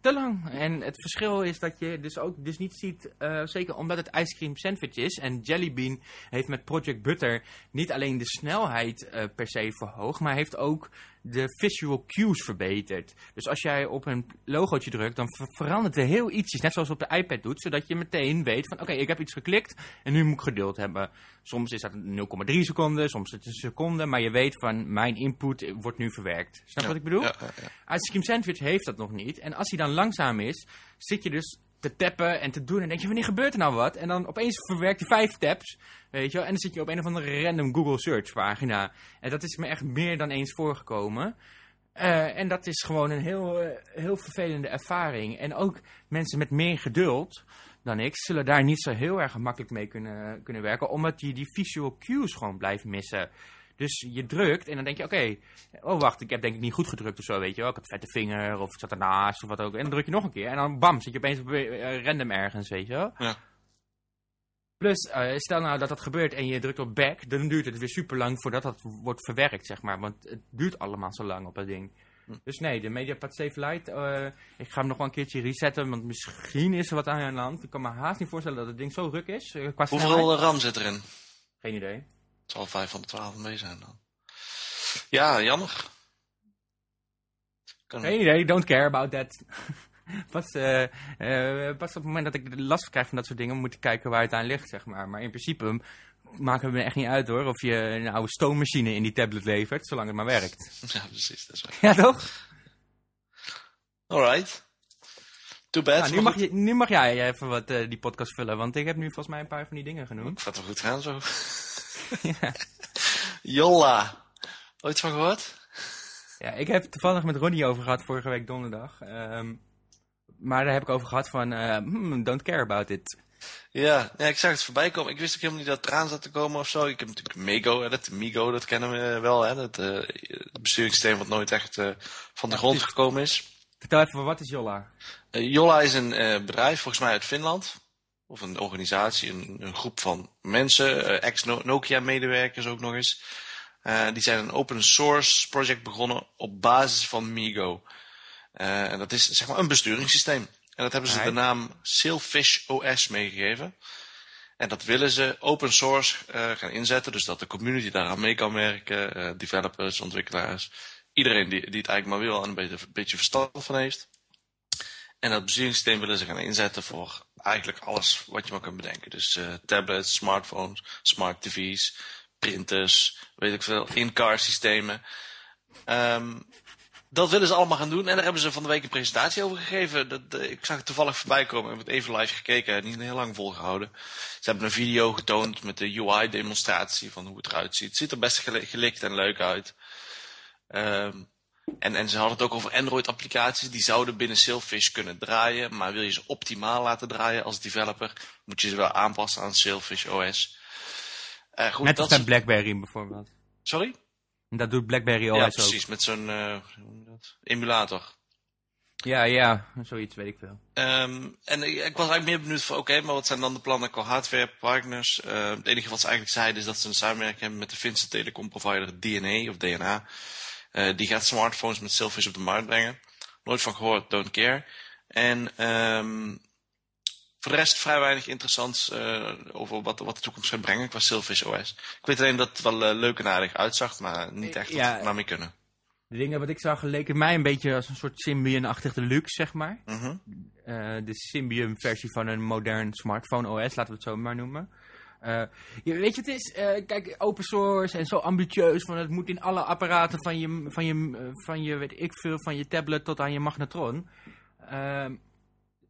Speaker 1: te lang. En het verschil is dat je dus ook dus niet ziet, eh, zeker omdat het ice cream sandwich is. En Jelly Bean heeft met Project Butter niet alleen de snelheid eh, per se verhoogd, maar heeft ook de visual cues verbeterd. Dus als jij op een logootje drukt, dan ver- verandert er heel ietsjes, net zoals op de iPad doet, zodat je meteen weet van oké, ik heb iets geklikt en nu moet ik geduld hebben. Soms is dat 0,3 seconden, soms is het een seconde, maar je weet van mijn input wordt nu verwerkt. Snap je wat ik bedoel?
Speaker 2: Ja, ja, ja.
Speaker 1: Ice Cream Sandwich heeft dat nog niet. En als hij dan langzaam is, zit je dus te tappen en te doen. En denk je, wanneer gebeurt er nou wat? En dan opeens verwerkt hij vijf taps, weet je wel. En dan zit je op een of andere random Google search pagina. En dat is me echt meer dan eens voorgekomen. Eh, en dat is gewoon een heel, eh, heel vervelende ervaring. En ook mensen met meer geduld dan ik, zullen daar niet zo heel erg gemakkelijk mee kunnen, kunnen werken. Omdat je die visual cues gewoon blijft missen. Dus je drukt en dan denk je, oké, oh wacht, ik heb denk ik niet goed gedrukt of zo, weet je wel. Ik had een vette vinger of ik zat ernaast of wat ook. En dan druk je nog een keer en dan bam, zit je opeens eh, random ergens, weet je wel.
Speaker 2: Ja.
Speaker 1: Plus, eh, stel nou dat dat gebeurt en je drukt op back, dan duurt het weer super lang voordat dat wordt verwerkt, zeg maar. Want het duurt allemaal zo lang op dat ding.
Speaker 2: Hm.
Speaker 1: Dus nee, de MediaPad Safe Lite, eh, ik ga hem nog wel een keertje resetten, want misschien is er wat aan de hand. Ik kan me haast niet voorstellen dat het ding zo ruk is, qua.
Speaker 2: Hoeveel RAM zit erin?
Speaker 1: Geen idee.
Speaker 2: Het zal 512 MB zijn dan. Ja, jammer. Kan...
Speaker 1: Geen idee, don't care about that. pas, eh, eh, pas op het moment dat ik last krijg van dat soort dingen, moet ik kijken waar het aan ligt, zeg maar. Maar in principe maakt het me echt niet uit hoor, of je een oude stoommachine in die tablet levert, zolang het maar werkt.
Speaker 2: Ja, precies. Dat is waar.
Speaker 1: Ja, toch?
Speaker 2: Alright. Too bad.
Speaker 1: Nou, nu, mag je, nu mag jij even wat eh, die podcast vullen, want ik heb nu volgens mij een paar van die dingen genoemd.
Speaker 2: Gaat wel goed gaan zo.
Speaker 1: ja.
Speaker 2: Jolla. Ooit van gehoord?
Speaker 1: ja, ik heb het toevallig met Ronnie over gehad vorige week donderdag. Ehm, maar daar heb ik over gehad van, eh, hmm, don't care about it.
Speaker 2: Ja, ja, ik zag het voorbij komen. Ik wist ook helemaal niet dat het eraan zat te komen of zo. Ik heb natuurlijk Mego, dat Migo, dat kennen we wel. Hè, dat eh, het besturingssysteem wat nooit echt eh, van de
Speaker 1: Ja,
Speaker 2: grond gekomen is.
Speaker 1: Vertel even, wat is Jolla?
Speaker 2: Jolla is een eh, bedrijf, volgens mij uit Finland. Of een organisatie, een, een groep van mensen, eh, ex-Nokia-medewerkers ook nog eens. Eh, die zijn een open source project begonnen op basis van Migo. Eh, en dat is zeg maar een besturingssysteem. En dat hebben ze de naam Sailfish OS meegegeven. En dat willen ze open source gaan inzetten, dus dat de community daaraan mee kan werken, developers, ontwikkelaars, iedereen die, die het eigenlijk maar wil en een beetje, een beetje verstand van heeft. En dat besturingssysteem willen ze gaan inzetten voor eigenlijk alles wat je maar kunt bedenken. Dus uh, tablets, smartphones, smart tv's, printers, weet ik veel, in-car systemen. Um, dat willen ze allemaal gaan doen. En daar hebben ze van de week een presentatie over gegeven. Dat, ik zag het toevallig voorbij komen. Ik heb het even live gekeken. Niet heel lang volgehouden. Ze hebben een video getoond met de UI-demonstratie van hoe het eruit ziet. Het ziet er best gelikt en leuk uit. Um, en, en ze hadden het ook over Android-applicaties. Die zouden binnen Sailfish kunnen draaien. Maar wil je ze optimaal laten draaien als developer, moet je ze wel aanpassen aan Sailfish OS.
Speaker 1: Uh, goed, Net als met BlackBerry bijvoorbeeld.
Speaker 2: Sorry?
Speaker 1: Dat doet BlackBerry OS
Speaker 2: ja, precies, met zo'n uh, emulator.
Speaker 1: Ja, ja, zoiets weet ik veel.
Speaker 2: Um, en ik, ik, was eigenlijk meer benieuwd van, oké, maar wat zijn dan de plannen qua hardware, partners? Uh, het enige wat ze eigenlijk zeiden is dat ze een samenwerking hebben met de Finse telecomprovider DNA of DNA. Uh, die gaat smartphones met Selfish op de markt brengen. Nooit van gehoord, don't care. En um, voor de rest vrij weinig interessants uh, over wat, wat de toekomst gaat brengen qua Silfish OS. Ik weet alleen dat het wel uh, leuk en aardig uitzag, maar niet echt ja, wat we mee kunnen.
Speaker 1: De dingen wat ik zag leken mij een beetje als een soort Symbian-achtig deluxe, zeg maar.
Speaker 2: Mm -hmm.
Speaker 1: uh, de Symbian-versie van een modern smartphone OS, laten we het zo maar noemen. Uh, weet je, het is, uh, kijk, open source en zo ambitieus, van het moet in alle apparaten van je, van je, van je weet ik veel, van je tablet tot aan je magnetron. Uh,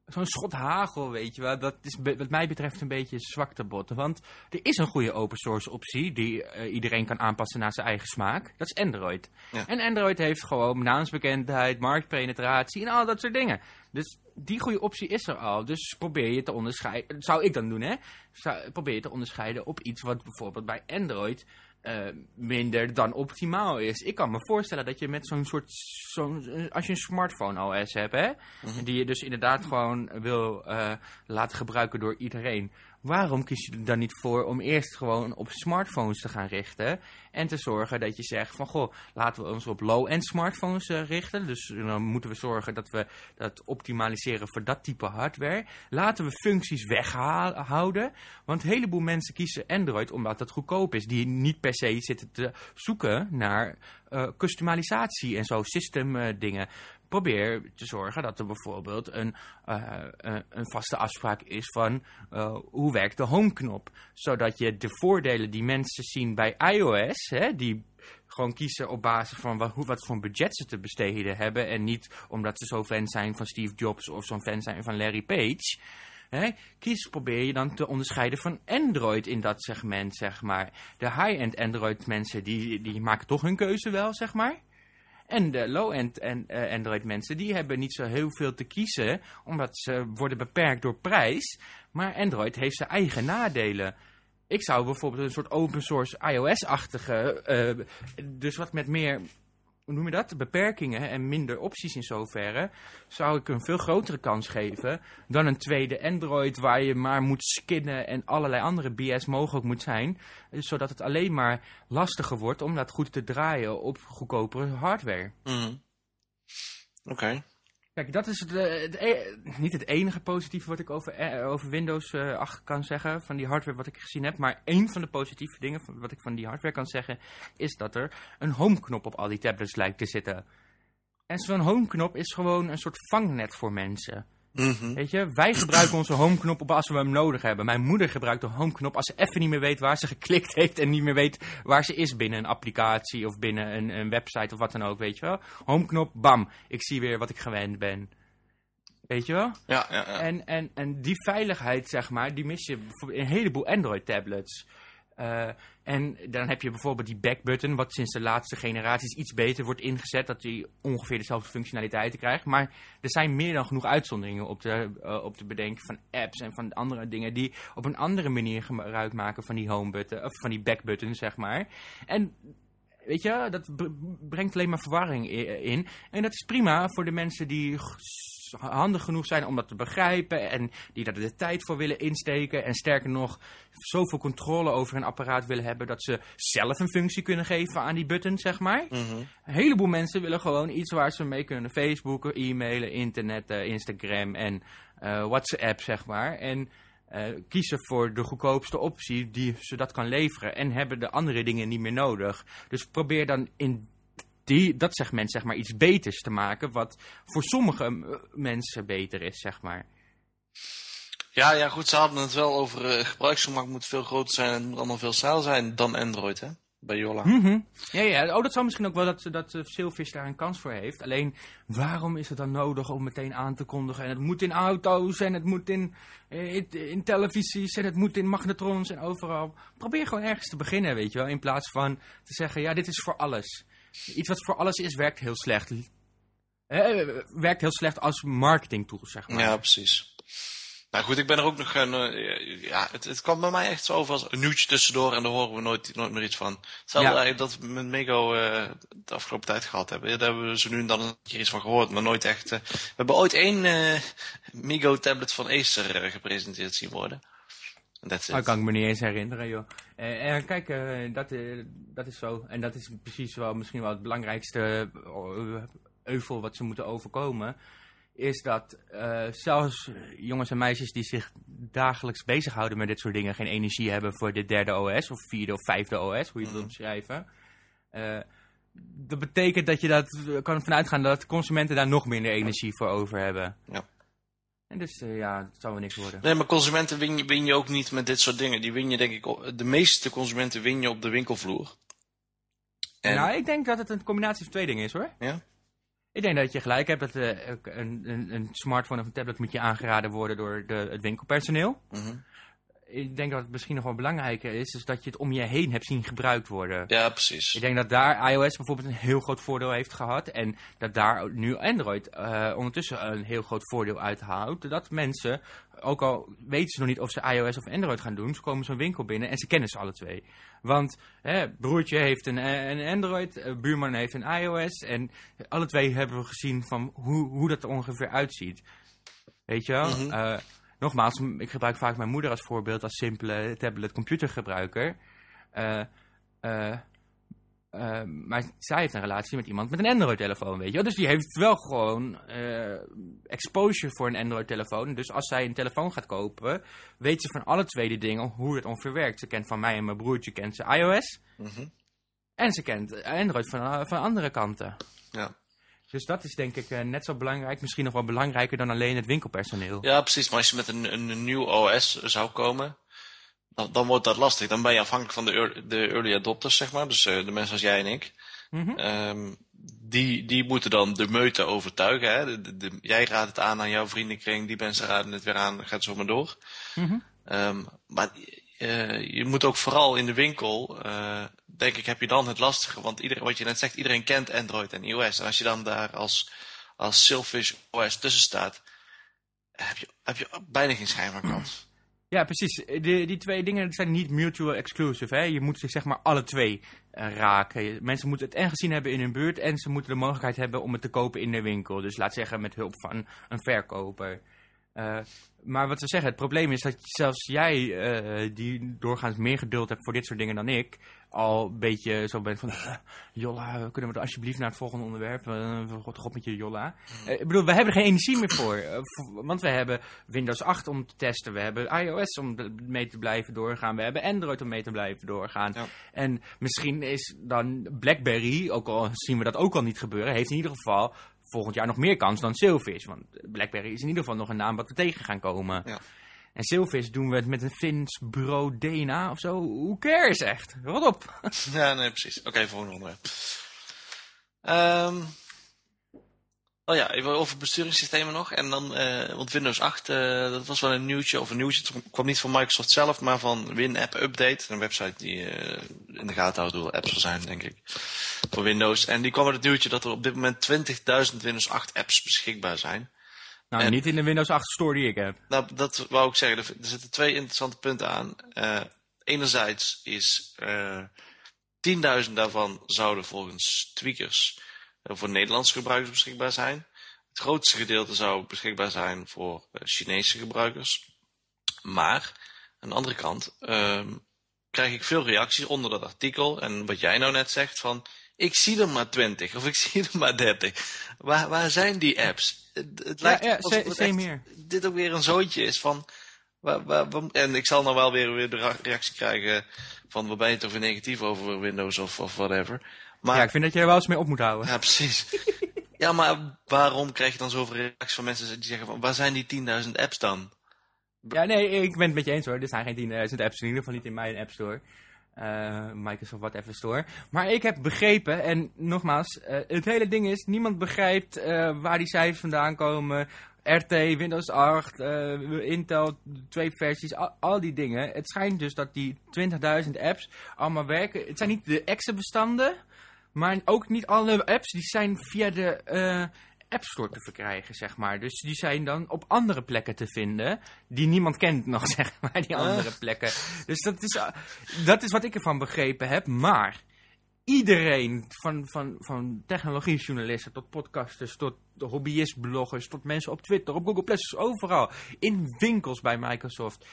Speaker 1: zo'n schot hagel, weet je wel, dat is wat mij betreft een beetje zwaktebot. Want er is een goede open source optie die uh, iedereen kan aanpassen naar zijn eigen smaak. Dat is Android.
Speaker 2: Ja.
Speaker 1: En Android heeft gewoon naamsbekendheid, marktpenetratie en al dat soort dingen. Dus die goede optie is er al. Dus probeer je te onderscheiden, zou ik dan doen hè, zou, probeer je te onderscheiden op iets wat bijvoorbeeld bij Android uh, minder dan optimaal is. Ik kan me voorstellen dat je met zo'n soort, zo'n als je een smartphone OS hebt, hè,
Speaker 2: mm -hmm.
Speaker 1: die je dus inderdaad gewoon wil uh, laten gebruiken door iedereen. Waarom kies je er dan niet voor om eerst gewoon op smartphones te gaan richten en te zorgen dat je zegt van goh, laten we ons op low-end smartphones uh, richten. Dus dan moeten we zorgen dat we dat optimaliseren voor dat type hardware. Laten we functies weghouden, want een heleboel mensen kiezen Android omdat het goedkoop is. Die niet per se zitten te zoeken naar uh, customisatie en zo, system uh, dingen probeer te zorgen dat er bijvoorbeeld een, uh, een vaste afspraak is van uh, hoe werkt de homeknop. Zodat je de voordelen die mensen zien bij iOS, hè, die gewoon kiezen op basis van wat, wat voor budget ze te besteden hebben. En niet omdat ze zo fan zijn van Steve Jobs of zo'n fan zijn van Larry Page. Hè, kies probeer je dan te onderscheiden van Android in dat segment, zeg maar. De high-end Android mensen, die, die maken toch hun keuze wel, zeg maar. En de low-end uh, Android mensen, die hebben niet zo heel veel te kiezen, omdat ze worden beperkt door prijs. Maar Android heeft zijn eigen nadelen. Ik zou bijvoorbeeld een soort open source iOS-achtige, uh, dus wat met meer hoe noem je dat, beperkingen en minder opties in zoverre, zou ik een veel grotere kans geven dan een tweede Android waar je maar moet skinnen en allerlei andere BS mogelijk moet zijn, zodat het alleen maar lastiger wordt om dat goed te draaien op goedkopere hardware.
Speaker 2: Mm. Oké.
Speaker 1: Kijk, dat is het e niet het enige positieve wat ik over, eh, over Windows uh, 8 kan zeggen, van die hardware wat ik gezien heb. Maar één van de positieve dingen wat ik van die hardware kan zeggen, is dat er een home-knop op al die tablets lijkt te zitten. En zo'n home-knop is gewoon een soort vangnet voor mensen.
Speaker 2: Mm -hmm.
Speaker 1: Weet je, wij gebruiken onze homeknop op als we hem nodig hebben. Mijn moeder gebruikt de homeknop als ze even niet meer weet waar ze geklikt heeft en niet meer weet waar ze is binnen een applicatie of binnen een, een website of wat dan ook, weet je wel. Homeknop, bam, ik zie weer wat ik gewend ben. Weet je wel?
Speaker 2: Ja, ja, ja.
Speaker 1: En, en, en die veiligheid, zeg maar, die mis je in een heleboel Android-tablets. Uh, en dan heb je bijvoorbeeld die backbutton, wat sinds de laatste generaties iets beter wordt ingezet, dat die ongeveer dezelfde functionaliteiten krijgt. Maar er zijn meer dan genoeg uitzonderingen op te, uh, op te bedenken van apps en van andere dingen die op een andere manier gebruik maken van die home button, of van die backbutton, zeg maar. En weet je, dat brengt alleen maar verwarring in. En dat is prima voor de mensen die handig genoeg zijn om dat te begrijpen en die daar de tijd voor willen insteken en sterker nog zoveel controle over een apparaat willen hebben dat ze zelf een functie kunnen geven aan die button, zeg maar.
Speaker 2: Mm -hmm.
Speaker 1: Een heleboel mensen willen gewoon iets waar ze mee kunnen Facebooken, e-mailen, internet, uh, Instagram en uh, WhatsApp, zeg maar. En uh, kiezen voor de goedkoopste optie die ze dat kan leveren en hebben de andere dingen niet meer nodig. Dus probeer dan in die, dat segment zeg maar iets beters te maken, wat voor sommige eh, mensen beter is, zeg maar.
Speaker 2: Ja, ja, goed, ze hadden het wel over uh, gebruiksgemak moet veel groter zijn en moet allemaal veel sneller zijn dan Android, hè? Bij Jolla.
Speaker 1: Mhm. Ja, ja. Oh, dat zal misschien ook wel dat, dat uh, Silfish daar een kans voor heeft. Alleen, waarom is het dan nodig om meteen aan te kondigen? En het moet in auto's en het moet in, in, in televisies en het moet in magnetrons en overal. Probeer gewoon ergens te beginnen, weet je wel. In plaats van te zeggen, ja, dit is voor alles. Iets wat voor alles is, werkt heel slecht. Eh, werkt heel slecht als marketingtool, zeg maar.
Speaker 2: Ja, precies. Nou goed, ik ben er ook nog een. Uh, ja, het, het kwam bij mij echt zo over als een nieuwtje tussendoor en daar horen we nooit, nooit meer iets van. Hetzelfde ja. dat we met Mego uh, de afgelopen tijd gehad hebben. Daar hebben we zo nu en dan een keer iets van gehoord, maar nooit echt. Uh, we hebben ooit één Mego tablet van Acer gepresenteerd zien worden.
Speaker 1: Dat oh, kan ik me niet eens herinneren, joh. en kijk, dat, dat is zo. En dat is precies wel misschien wel het belangrijkste euvel wat ze moeten overkomen is dat uh, zelfs jongens en meisjes die zich dagelijks bezighouden met dit soort dingen geen energie hebben voor de derde OS of vierde of vijfde OS, hoe je het wil beschrijven. Uh, dat betekent dat je dat kan vanuit gaan dat consumenten daar nog minder energie voor over hebben.
Speaker 2: Ja.
Speaker 1: En dus uh, ja, het zal wel niks worden.
Speaker 2: Nee, maar consumenten win je, win je ook niet met dit soort dingen. Die win je denk ik, op, de meeste consumenten win je op de winkelvloer.
Speaker 1: En... Nou, ik denk dat het een combinatie van twee dingen is hoor.
Speaker 2: Ja?
Speaker 1: Ik denk dat je gelijk hebt dat uh, een, een, een, smartphone of een tablet moet je aangeraden worden door de, het winkelpersoneel.
Speaker 2: Mm
Speaker 1: Ik denk dat het misschien nog wel belangrijker is, is dat je het om je heen hebt zien gebruikt worden.
Speaker 2: Ja, precies.
Speaker 1: Ik denk dat daar iOS bijvoorbeeld een heel groot voordeel heeft gehad. En dat daar nu Android uh, ondertussen een heel groot voordeel uithoudt. Dat mensen, ook al weten ze nog niet of ze iOS of Android gaan doen, ze komen zo'n winkel binnen en ze kennen ze alle twee. Want hè, broertje heeft een, een Android, eh, buurman heeft een iOS. En alle twee hebben we gezien van hoe, hoe dat er ongeveer uitziet. Weet je wel? Uh, nogmaals, ik gebruik vaak mijn moeder als voorbeeld als simpele tablet-computergebruiker. Uh, uh, maar zij heeft een relatie met iemand met een Android-telefoon, weet je wel. Dus die heeft wel gewoon exposure voor een Android-telefoon. Dus als zij een telefoon gaat kopen, weet ze van alle twee de dingen hoe het ongeveer werkt. Ze kent van mij en mijn broertje kent ze iOS.
Speaker 2: Mm -hmm.
Speaker 1: En ze kent Android van, van andere kanten.
Speaker 2: Ja.
Speaker 1: Dus dat is denk ik uh, net zo belangrijk, misschien nog wel belangrijker dan alleen het winkelpersoneel.
Speaker 2: Ja, precies. Maar als je met een, een, een nieuw OS zou komen, dan, dan, wordt dat lastig. Dan ben je afhankelijk van de, early, de early adopters, zeg maar. Dus uh, de mensen als jij en ik.
Speaker 1: Mm -hmm.
Speaker 2: um, die, die moeten dan de meute overtuigen. Hè? De, de, de, jij raadt het aan aan jouw vriendenkring, die mensen raden het weer aan, gaat zo maar door.
Speaker 1: Mm -hmm.
Speaker 2: um, maar uh, je moet ook vooral in de winkel, uh, denk ik, heb je dan het lastige. Want iedereen, wat je net zegt, iedereen kent Android en iOS. En als je dan daar als, als Silfish OS tussen staat, heb je, heb je bijna geen schijn kans.
Speaker 1: Ja, precies. Die, die twee dingen zijn niet mutual exclusive. Hè? Je moet zich zeg maar alle twee uh, raken. Mensen moeten het en gezien hebben in hun buurt en ze moeten de mogelijkheid hebben om het te kopen in de winkel. Dus laat zeggen met hulp van een verkoper. Uh, maar wat we zeggen, het probleem is dat zelfs jij, uh, die doorgaans meer geduld hebt voor dit soort dingen dan ik, al een beetje zo bent van, uh, Jolla, kunnen we alsjeblieft naar het volgende onderwerp? God, God met je Jolla. Uh, ik bedoel, we hebben er geen energie meer voor, voor, Want we hebben Windows 8 om te testen, we hebben iOS om mee te blijven doorgaan, we hebben Android om mee te blijven doorgaan.
Speaker 2: Ja.
Speaker 1: En misschien is dan BlackBerry, ook al zien we dat ook al niet gebeuren, heeft in ieder geval volgend jaar nog meer kans dan Silfish. Want Blackberry is in ieder geval nog een naam wat we tegen gaan komen.
Speaker 2: Ja.
Speaker 1: En Silfish doen we het met een Fins bureau DNA of zo. Hoe cares echt? Rot op.
Speaker 2: ja, nee, precies. Oké, okay, volgende onderwerp. Um, oh ja, even over besturingssystemen nog. En dan, uh, want Windows 8, uh, dat was wel een nieuwtje. Of een nieuwtje, het kwam niet van Microsoft zelf, maar van WinApp Update. Een website die uh, in de gaten houdt hoeveel apps er zijn, denk ik. Voor Windows. En die kwam met het nieuwtje dat er op dit moment 20.000 Windows 8 apps beschikbaar zijn.
Speaker 1: Nou, en, niet in de Windows 8 store die ik heb.
Speaker 2: Nou, dat wou ik zeggen. Er, zitten twee interessante punten aan. Uh, enerzijds is uh, 10.000 daarvan zouden volgens tweakers voor Nederlandse gebruikers beschikbaar zijn. Het grootste gedeelte zou beschikbaar zijn voor uh, Chinese gebruikers. Maar, aan de andere kant, um, krijg ik veel reacties onder dat artikel. En wat jij nou net zegt van, ik zie er maar 20 of ik zie er maar 30. Waar, waar zijn die apps? Het, het lijkt
Speaker 1: ja,
Speaker 2: alsof het echt,
Speaker 1: meer.
Speaker 2: dit ook weer een zooitje is van... Waar, waar, waar, en ik zal nou wel weer, weer de reactie krijgen van waar ben je toch weer negatief over Windows of, of whatever. Maar,
Speaker 1: Ja, ik vind dat je er wel eens mee op moet houden.
Speaker 2: ja, precies. ja, maar waarom krijg je dan zoveel reacties van mensen die zeggen van, waar zijn die 10.000 apps dan?
Speaker 1: Ja, nee, ik ben het met je eens hoor. Er zijn geen 10.000 apps, in ieder geval niet in mijn App Store. Eh, Microsoft Whatever Store. Maar ik heb begrepen, en nogmaals, eh, het hele ding is, niemand begrijpt eh, waar die cijfers vandaan komen. RT, Windows 8, eh, Intel, twee versies, al, al die dingen. Het schijnt dus dat die 20.000 apps allemaal werken. Het zijn niet de exe bestanden, maar ook niet alle apps. Die zijn via de eh, App Store te verkrijgen, zeg maar. Dus die zijn dan op andere plekken te vinden. Die niemand kent nog, zeg maar, die andere plekken. Dus dat is, eh, dat is wat ik ervan begrepen heb. Maar iedereen, van, van, van technologiejournalisten tot podcasters, tot hobbyist-bloggers, tot mensen op Twitter, op Google+, Plus, overal. In winkels bij Microsoft.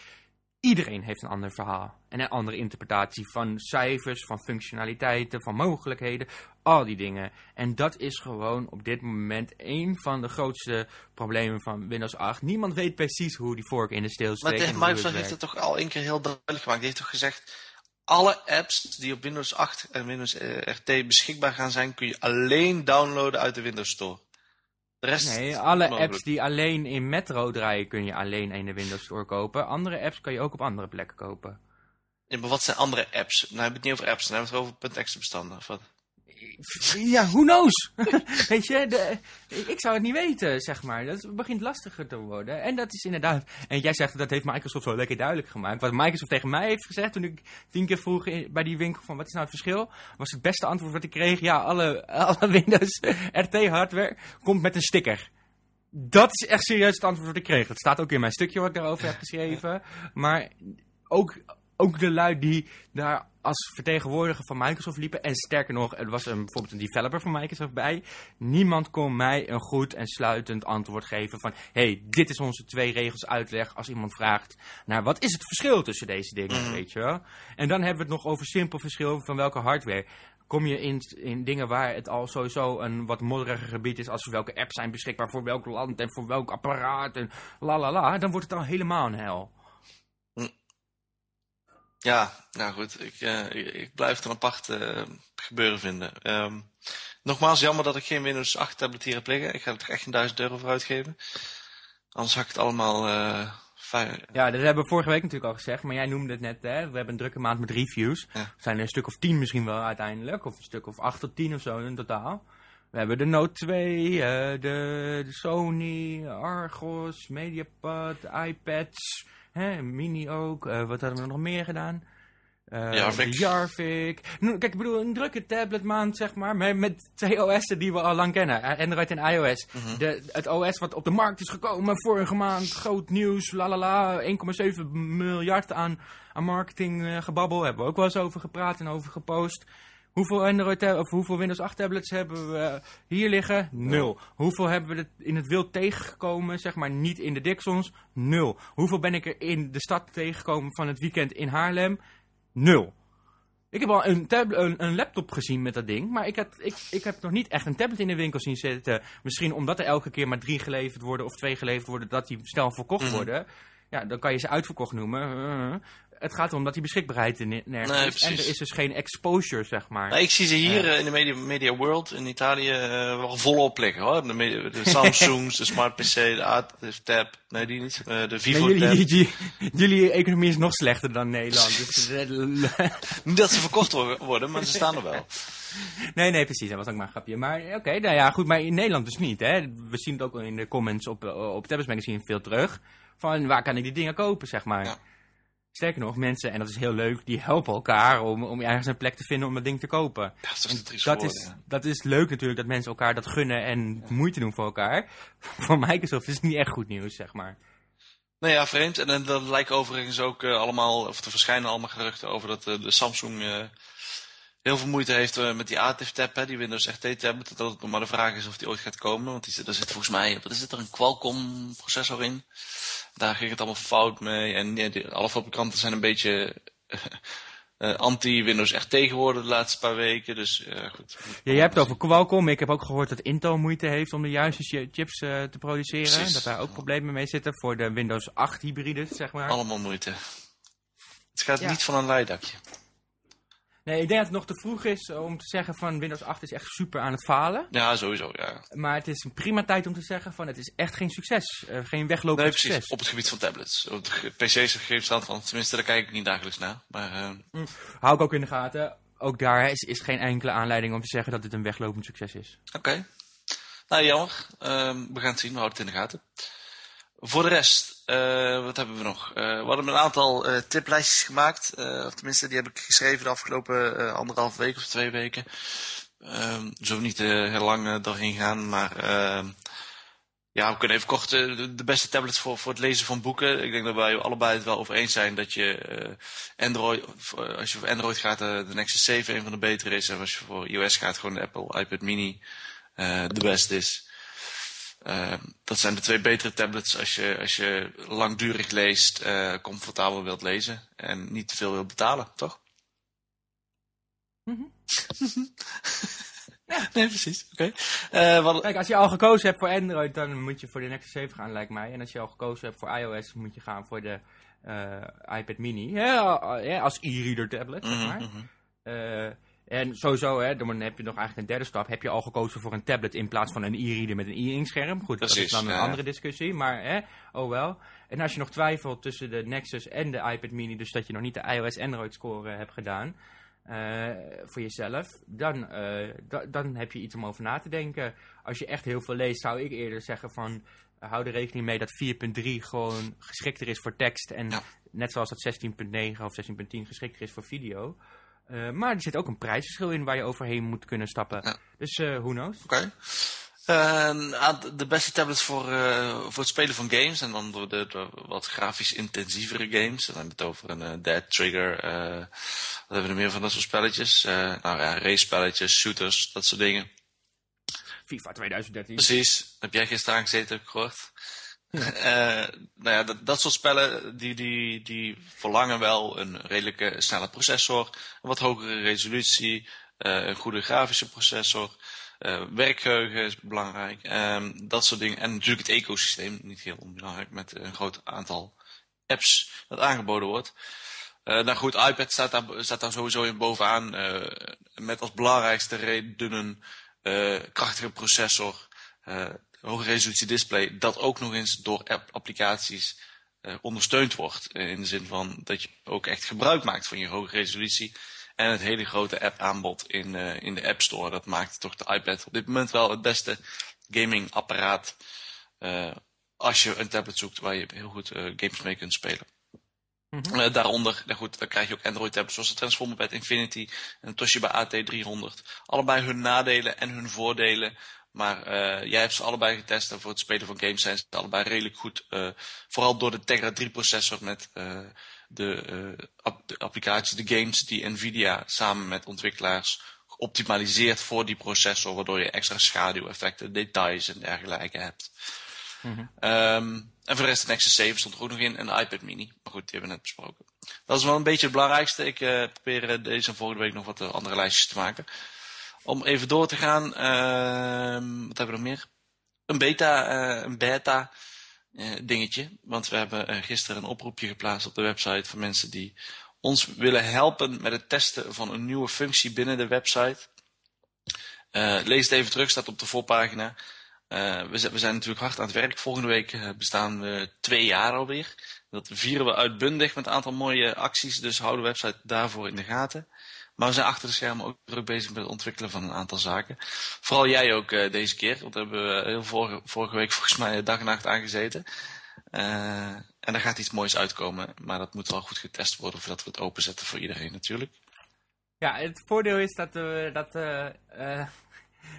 Speaker 1: Iedereen heeft een ander verhaal. En een andere interpretatie van cijfers, van functionaliteiten, van mogelijkheden. Al die dingen. En dat is gewoon op dit moment een van de grootste problemen van Windows 8. Niemand weet precies hoe die vork in de steel
Speaker 2: Maar
Speaker 1: steekt.
Speaker 2: de,
Speaker 1: het
Speaker 2: Microsoft heeft het toch al één keer heel duidelijk gemaakt. Die heeft toch gezegd, alle apps die op Windows 8 en Windows eh, RT beschikbaar gaan zijn, kun je alleen downloaden uit de Windows Store. De rest
Speaker 1: Nee, alle apps die alleen in Metro draaien kun je alleen in de Windows Store kopen. Andere apps kan je ook op andere plekken kopen.
Speaker 2: Ja, maar wat zijn andere apps? Nou, heb je het niet over apps, dan hebben we het over .exe bestanden. Of wat?
Speaker 1: Ja, who knows? Weet je, de, ik zou het niet weten, zeg maar. Dat begint lastiger te worden. En dat is inderdaad... En jij zegt, dat heeft Microsoft wel lekker duidelijk gemaakt. Wat Microsoft tegen mij heeft gezegd toen ik tien keer vroeg in- bij die winkel van... Wat is nou het verschil? Was het beste antwoord wat ik kreeg... Ja, alle, alle Windows RT hardware komt met een sticker. Dat is echt serieus het antwoord wat ik kreeg. Dat staat ook in mijn stukje wat ik daarover heb geschreven. Maar ook, ook de lui die daar als vertegenwoordiger van Microsoft liepen. En sterker nog, er was een, bijvoorbeeld een developer van Microsoft bij. Niemand kon mij een goed en sluitend antwoord geven van... hey, dit is onze twee regels uitleg als iemand vraagt... naar wat is het verschil tussen deze dingen,
Speaker 2: Mhm.
Speaker 1: weet je wel? En dan hebben we het nog over simpel verschil van welke hardware kom je in, in dingen waar het al sowieso een wat modderiger gebied is... als welke apps zijn beschikbaar voor welk land en voor welk apparaat en la la la... dan wordt het al helemaal een hel.
Speaker 2: Ja, nou goed, ik, eh, ik, ik blijf het een apart eh, gebeuren vinden. Ehm, nogmaals, jammer dat ik geen Windows 8 tablet hier heb liggen. Ik ga er toch echt een duizend euro voor uitgeven. Anders had ik het allemaal... fijn-
Speaker 1: Ja, dat hebben we vorige week natuurlijk al gezegd, maar jij noemde het net, hè. We hebben een drukke maand met reviews.
Speaker 2: Ja.
Speaker 1: Er zijn er een stuk of tien misschien wel uiteindelijk, of een stuk of acht tot tien of zo in totaal. We hebben de Note 2, eh, de, de Sony, Argos, Mediapad, iPads, hè, Mini ook. Eh, wat hadden we nog meer gedaan?
Speaker 2: Jarvik.
Speaker 1: de Jarvik. Nou, Kijk, ik bedoel, een drukke tabletmaand, zeg maar, met, met twee OS'en die we al lang kennen. Eh, Android en iOS.
Speaker 2: Mhm.
Speaker 1: de, het OS wat op de markt is gekomen vorige maand, groot nieuws, lalala, 1,7 miljard aan, aan marketing eh, gebabbel. Hebben we ook wel eens over gepraat en over gepost. Hoeveel, Android of hoeveel Windows 8 tablets hebben we hier liggen? Nul. Hoeveel hebben we het in het wild tegengekomen, zeg maar niet in de Dixons? Nul. Hoeveel ben ik er in de stad tegengekomen van het weekend in Haarlem? Nul. Ik heb al een, een, een laptop gezien met dat ding, maar ik, had, ik, ik heb nog niet echt een tablet in de winkel zien zitten. Misschien omdat er elke keer maar drie geleverd worden of twee geleverd worden, dat die snel verkocht
Speaker 2: Mhm.
Speaker 1: worden. Ja, dan kan je ze uitverkocht noemen. Het gaat erom dat die beschikbaarheid er nergens
Speaker 2: Nee,
Speaker 1: is. En er is dus geen exposure, zeg maar.
Speaker 2: Nou, ik zie ze hier eh, in de Media, Media World in Italië eh, wel volop liggen hoor. De, media- de Samsungs, de Smart PC, de Active Tab. Nee, die niet. Eh, de Vivo
Speaker 1: jullie,
Speaker 2: Tab.
Speaker 1: jullie, economie is nog slechter dan Nederland. Dus,
Speaker 2: Niet dat ze verkocht wo- worden, maar ze staan er wel.
Speaker 1: nee, nee, precies. Dat was ook maar een grapje. Maar oké, nou ja, goed. Maar in Nederland dus niet, hè. We zien het ook in de comments op, op Tablets Magazine veel terug. Van, waar kan ik die dingen kopen, zeg maar.
Speaker 2: Ja.
Speaker 1: Sterker nog, mensen, en dat is heel leuk, die helpen elkaar om, om ergens een plek te vinden om dat ding te kopen.
Speaker 2: Ja, dat is triest
Speaker 1: Dat is,
Speaker 2: ja.
Speaker 1: dat is leuk natuurlijk, dat mensen elkaar dat gunnen en moeite doen voor elkaar. Voor Microsoft is het niet echt goed nieuws, zeg maar.
Speaker 2: Nou ja, vreemd. En, en dat lijkt overigens ook eh, allemaal, of er verschijnen allemaal geruchten over dat eh, de Samsung eh, heel veel moeite heeft eh, met die Active Tab, hè, die Windows RT tablet. Dat het nog maar de vraag is of die ooit gaat komen. Want die, zit- daar zit volgens mij, wat is het er, een Qualcomm processor in. Daar ging het allemaal fout mee. En ja, die, alle fabrikanten zijn een beetje eh, anti-Windows RT geworden de laatste paar weken. Dus ja, goed.
Speaker 1: Ja, je hebt het over Qualcomm. Ik heb ook gehoord dat Intel moeite heeft om de juiste chi- chips eh, te produceren.
Speaker 2: Precies.
Speaker 1: Dat daar ook problemen mee zitten voor de Windows 8 hybrides, zeg maar.
Speaker 2: Allemaal moeite. Het gaat
Speaker 1: Ja.
Speaker 2: niet van een leidakje.
Speaker 1: Nee, ik denk dat het nog te vroeg is om te zeggen van Windows 8 is echt super aan het falen.
Speaker 2: Ja, sowieso, ja.
Speaker 1: Maar het is een prima tijd om te zeggen van het is echt geen succes. Uh, geen weglopend
Speaker 2: nee,
Speaker 1: succes.
Speaker 2: precies. Op het gebied van tablets. Op de PC's gegeven stand van, tenminste daar kijk ik niet dagelijks naar. Maar, uh...
Speaker 1: mm. Hou ik ook in de gaten. Ook daar is, is geen enkele aanleiding om te zeggen dat dit een weglopend succes is.
Speaker 2: Oké. Okay. Nou, jammer. Uh, we gaan het zien, we houden het in de gaten. Voor de rest, uh, wat hebben we nog? Uh, we hadden een aantal uh, tiplijstjes gemaakt. of tenminste, die heb ik geschreven de afgelopen anderhalf week of twee weken. Ehm, zullen we niet heel lang doorheen gaan, maar ehm, ja, we kunnen even kort de, de, beste tablets voor, voor het lezen van boeken. Ik denk dat wij allebei het wel over eens zijn dat je Android, als je voor Android gaat, de Nexus 7 een van de betere is. En als je voor iOS gaat, gewoon de Apple iPad Mini de beste is. Uh, dat zijn de twee betere tablets als je, als je langdurig leest, uh, comfortabel wilt lezen en niet te veel wilt betalen, toch?
Speaker 1: Mm -hmm.
Speaker 2: ja. Nee, precies. Oké. Okay. Uh, wat...
Speaker 1: Kijk, als je al gekozen hebt voor Android, dan moet je voor de Nexus 7 gaan, lijkt mij. En als je al gekozen hebt voor iOS, moet je gaan voor de iPad Mini. Ja, als e-reader tablet, zeg
Speaker 2: Mhm,
Speaker 1: maar. Mm -hmm. En sowieso, hè, dan heb je nog eigenlijk een derde stap. Heb je al gekozen voor een tablet in plaats van een e-reader met een e-inkscherm? Goed,
Speaker 2: Precies,
Speaker 1: dat is dan een
Speaker 2: ja.
Speaker 1: andere discussie, maar hè, oh wel. En als je nog twijfelt tussen de Nexus en de iPad mini, dus dat je nog niet de iOS-Android score hebt gedaan uh, voor jezelf, dan, uh, da dan heb je iets om over na te denken. Als je echt heel veel leest, zou ik eerder zeggen van... Hou er rekening mee dat 4.3 gewoon geschikter is voor tekst. En
Speaker 2: Ja.
Speaker 1: net zoals dat 16.9 of 16.10 geschikter is voor video. Uh, maar er zit ook een prijsverschil in waar je overheen moet kunnen stappen.
Speaker 2: Ja.
Speaker 1: Dus uh, who knows?
Speaker 2: Oké. Uh, de beste tablets voor, uh, voor het spelen van games. En dan de, de, de wat grafisch intensievere games. Dan hebben we het over een Dead Trigger. wat hebben we er meer van dat soort spelletjes? nou ja, race spelletjes, shooters, dat soort dingen.
Speaker 1: FIFA 2013.
Speaker 2: Precies. Heb jij gisteren aangezeten, heb ik gehoord. Ja. nou ja, dat, dat soort spellen die, die, die verlangen wel een redelijke snelle processor, een wat hogere resolutie, een goede grafische processor, werkgeheugen is belangrijk, dat soort dingen. En natuurlijk het ecosysteem, niet heel onbelangrijk, met een groot aantal apps dat aangeboden wordt. Uh, nou goed, iPad staat daar, staat daar sowieso in bovenaan, uh, met als belangrijkste redenen uh, krachtige processor, hoge resolutie display, dat ook nog eens door app applicaties uh, ondersteund wordt. In de zin van dat je ook echt gebruik maakt van je hoge resolutie. En het hele grote app aanbod in, uh, in de App Store. Dat maakt toch de iPad op dit moment wel het beste gaming apparaat. Uh, als je een tablet zoekt waar je heel goed games mee kunt spelen.
Speaker 1: Mhm.
Speaker 2: Mm -hmm. daaronder, nou goed, dan krijg je ook Android tablets zoals de Transformer Pad Infinity en de Toshiba AT300. Allebei hun nadelen en hun voordelen. Maar uh, jij hebt ze allebei getest en voor het spelen van games zijn ze allebei redelijk goed. Uh, vooral door de Tegra 3 processor met uh, de, ap de, applicaties, de games die Nvidia samen met ontwikkelaars geoptimaliseerd voor die processor. Waardoor je extra schaduweffecten, details en dergelijke hebt.
Speaker 1: Mm -hmm.
Speaker 2: um, en voor de rest de Nexus 7 stond er ook nog in en de iPad mini. Maar goed, die hebben we net besproken. Dat is wel een beetje het belangrijkste. Ik probeer deze en volgende week nog wat andere lijstjes te maken. Om even door te gaan, uh, wat hebben we nog meer? Een beta, uh, een beta uh, dingetje. Want we hebben gisteren een oproepje geplaatst op de website van mensen die ons willen helpen met het testen van een nieuwe functie binnen de website. lees het even terug, staat op de voorpagina. we, we, zijn natuurlijk hard aan het werk. Volgende week bestaan we twee jaar alweer. Dat vieren we uitbundig met een aantal mooie acties. Dus hou de website daarvoor in de gaten. Maar we zijn achter de schermen ook druk bezig met het ontwikkelen van een aantal zaken. Vooral jij ook uh, deze keer, want daar hebben we heel vorige, vorige week volgens mij dag en nacht aan gezeten. Uh, en daar gaat iets moois uitkomen, maar dat moet wel goed getest worden voordat we het openzetten voor iedereen natuurlijk.
Speaker 1: Ja, het voordeel is dat we dat... Uh,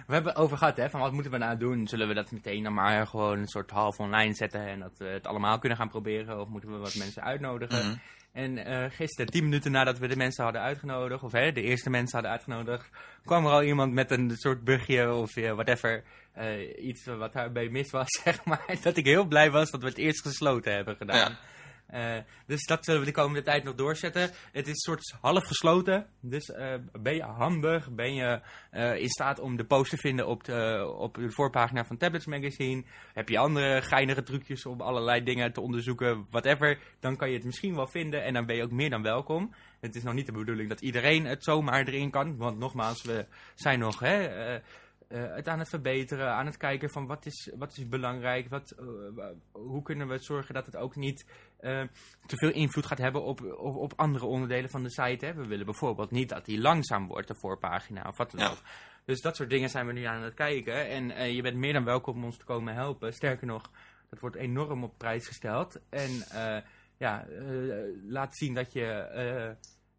Speaker 1: we hebben over gehad, hè, van wat moeten we nou doen? Zullen we dat meteen dan maar gewoon een soort half online zetten en dat we het allemaal kunnen gaan proberen? Of moeten we wat mensen uitnodigen?
Speaker 2: Mm -hmm.
Speaker 1: En uh, gisteren, tien minuten nadat we de mensen hadden uitgenodigd, of hè, de eerste mensen hadden uitgenodigd, kwam er al iemand met een soort bugje of uh, whatever, uh, iets wat daarbij mis was, zeg maar. Dat ik heel blij was dat we het eerst gesloten hebben gedaan. Eh, dus dat zullen we de komende tijd nog doorzetten. Het is soort half gesloten. Dus eh, ben je handig? Ben je eh, in staat om de post te vinden op de, op voorpagina van Tablets Magazine? Heb je andere geinige trucjes om allerlei dingen te onderzoeken? Whatever. Dan kan je het misschien wel vinden. En dan ben je ook meer dan welkom. Het is nog niet de bedoeling dat iedereen het zomaar erin kan. Want nogmaals, we zijn nog... Hè, eh, het aan het verbeteren, aan het kijken van wat is, wat is belangrijk, wat, eh, hoe kunnen we zorgen dat het ook niet eh, te veel invloed gaat hebben op, op, op andere onderdelen van de site. Hè? We willen bijvoorbeeld niet dat die langzaam wordt, de voorpagina of wat dan
Speaker 2: Ja.
Speaker 1: ook. Dus dat soort dingen zijn we nu aan het kijken. En je bent meer dan welkom om ons te komen helpen. Sterker nog, dat wordt enorm op prijs gesteld. En ja, laat zien dat je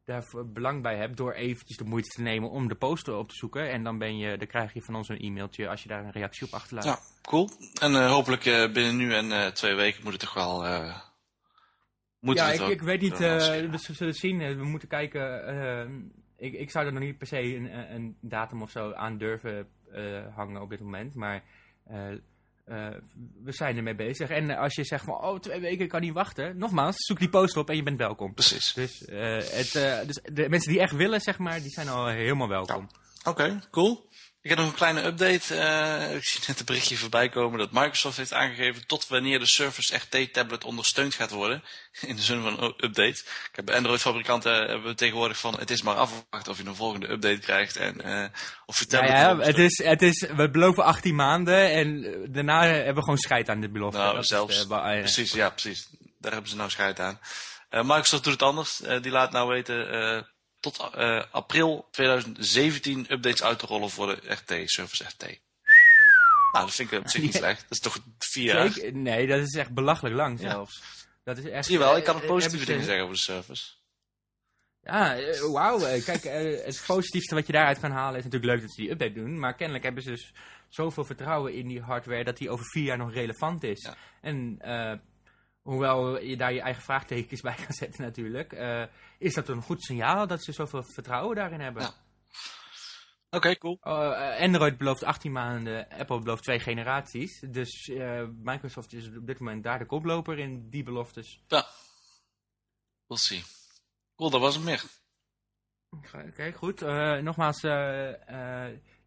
Speaker 1: daar belang bij hebt door eventjes de moeite te nemen om de poster op te zoeken. En dan, ben je, dan krijg je van ons een e-mailtje als je daar een reactie op achterlaat.
Speaker 2: Ja, cool. En eh, hopelijk eh, binnen nu en eh, twee weken moet het toch wel...
Speaker 1: ja, ik,
Speaker 2: het
Speaker 1: ik weet niet, we zullen zien. We moeten kijken. eh, ik, ik zou er nog niet per se een, een datum of zo aan durven hangen op dit moment. Maar eh, eh, we zijn ermee bezig. En als je zegt van, oh, twee weken ik kan niet wachten. Nogmaals, zoek die post op en je bent welkom.
Speaker 2: Precies.
Speaker 1: Dus, eh, het, eh, dus de mensen die echt willen, zeg maar, die zijn al helemaal welkom.
Speaker 2: Oké, cool. Ik heb nog een kleine update. Eh, ik zie net een berichtje voorbij komen dat Microsoft heeft aangegeven tot wanneer de Surface RT tablet ondersteund gaat worden. In de zin van een update. Ik heb Android fabrikanten hebben tegenwoordig van het is maar afwachten of je een volgende update krijgt en eh, of je
Speaker 1: Ja,
Speaker 2: tablet
Speaker 1: ja,
Speaker 2: erop
Speaker 1: het is, het is, we beloven 18 maanden en eh, daarna hebben we gewoon scheid aan de belofte.
Speaker 2: Nou,
Speaker 1: Dat
Speaker 2: zelfs. Precies, ja, precies. Daar hebben ze nou scheid aan. Microsoft doet het anders. Die laat nou weten tot eh, april 2017 updates uit te rollen voor de RT, Surface RT. Nou, dat vind ik op zich niet slecht. Dat is toch vier jaar.
Speaker 1: Zeker- nee, dat is echt belachelijk lang
Speaker 2: Ja.
Speaker 1: zelfs. Dat is echt,
Speaker 2: Zie je wel, ik kan
Speaker 1: eh,
Speaker 2: het positieve
Speaker 1: hebben
Speaker 2: dingen
Speaker 1: ze-
Speaker 2: zeggen over de Surface.
Speaker 1: Ja, eh, wauw. eh, Kijk, eh, het positiefste wat je daaruit kan halen is natuurlijk leuk dat ze die update doen. Maar kennelijk hebben ze dus zoveel vertrouwen in die hardware dat die over vier jaar nog relevant is.
Speaker 2: Ja.
Speaker 1: En eh, hoewel je daar je eigen vraagtekens bij kan zetten natuurlijk, eh, is dat een goed signaal dat ze zoveel vertrouwen daarin hebben.
Speaker 2: Ja. Oké, cool.
Speaker 1: Uh, Android belooft 18 maanden, Apple belooft twee generaties. Dus uh, Microsoft is op dit moment daar de koploper in die beloftes.
Speaker 2: Ja. We'll see. Cool, dat was het meer.
Speaker 1: Oké, okay, goed. Nogmaals,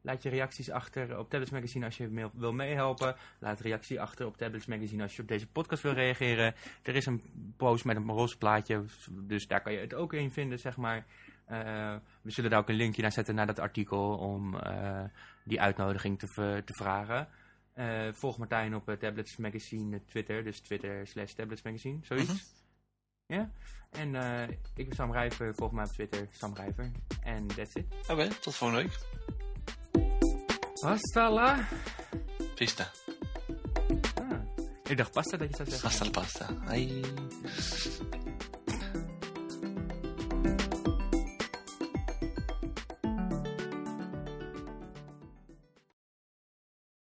Speaker 1: laat je reacties achter op Tablets Magazine als je wil meehelpen. Laat reactie achter op Tablets Magazine als je op deze podcast wil reageren. Er is een post met een roze plaatje, dus daar kan je het ook in vinden, zeg maar. Uh, we zullen daar ook een linkje naar zetten naar dat artikel om uh, die uitnodiging te, te vragen. Uh, volg Martijn op Tablets Magazine Twitter, dus Twitter slash Tablets Magazine, zoiets. Mm -hmm. Ja? En ik ben Sam Rijver, volg mij op Twitter, Sam Rijver. En that's it.
Speaker 2: Oké, okay, tot volgende week.
Speaker 1: Hasta la...
Speaker 2: Pista.
Speaker 1: Ah, ik dacht pasta dat je zou zeggen.
Speaker 2: Hasta la pasta. Ai.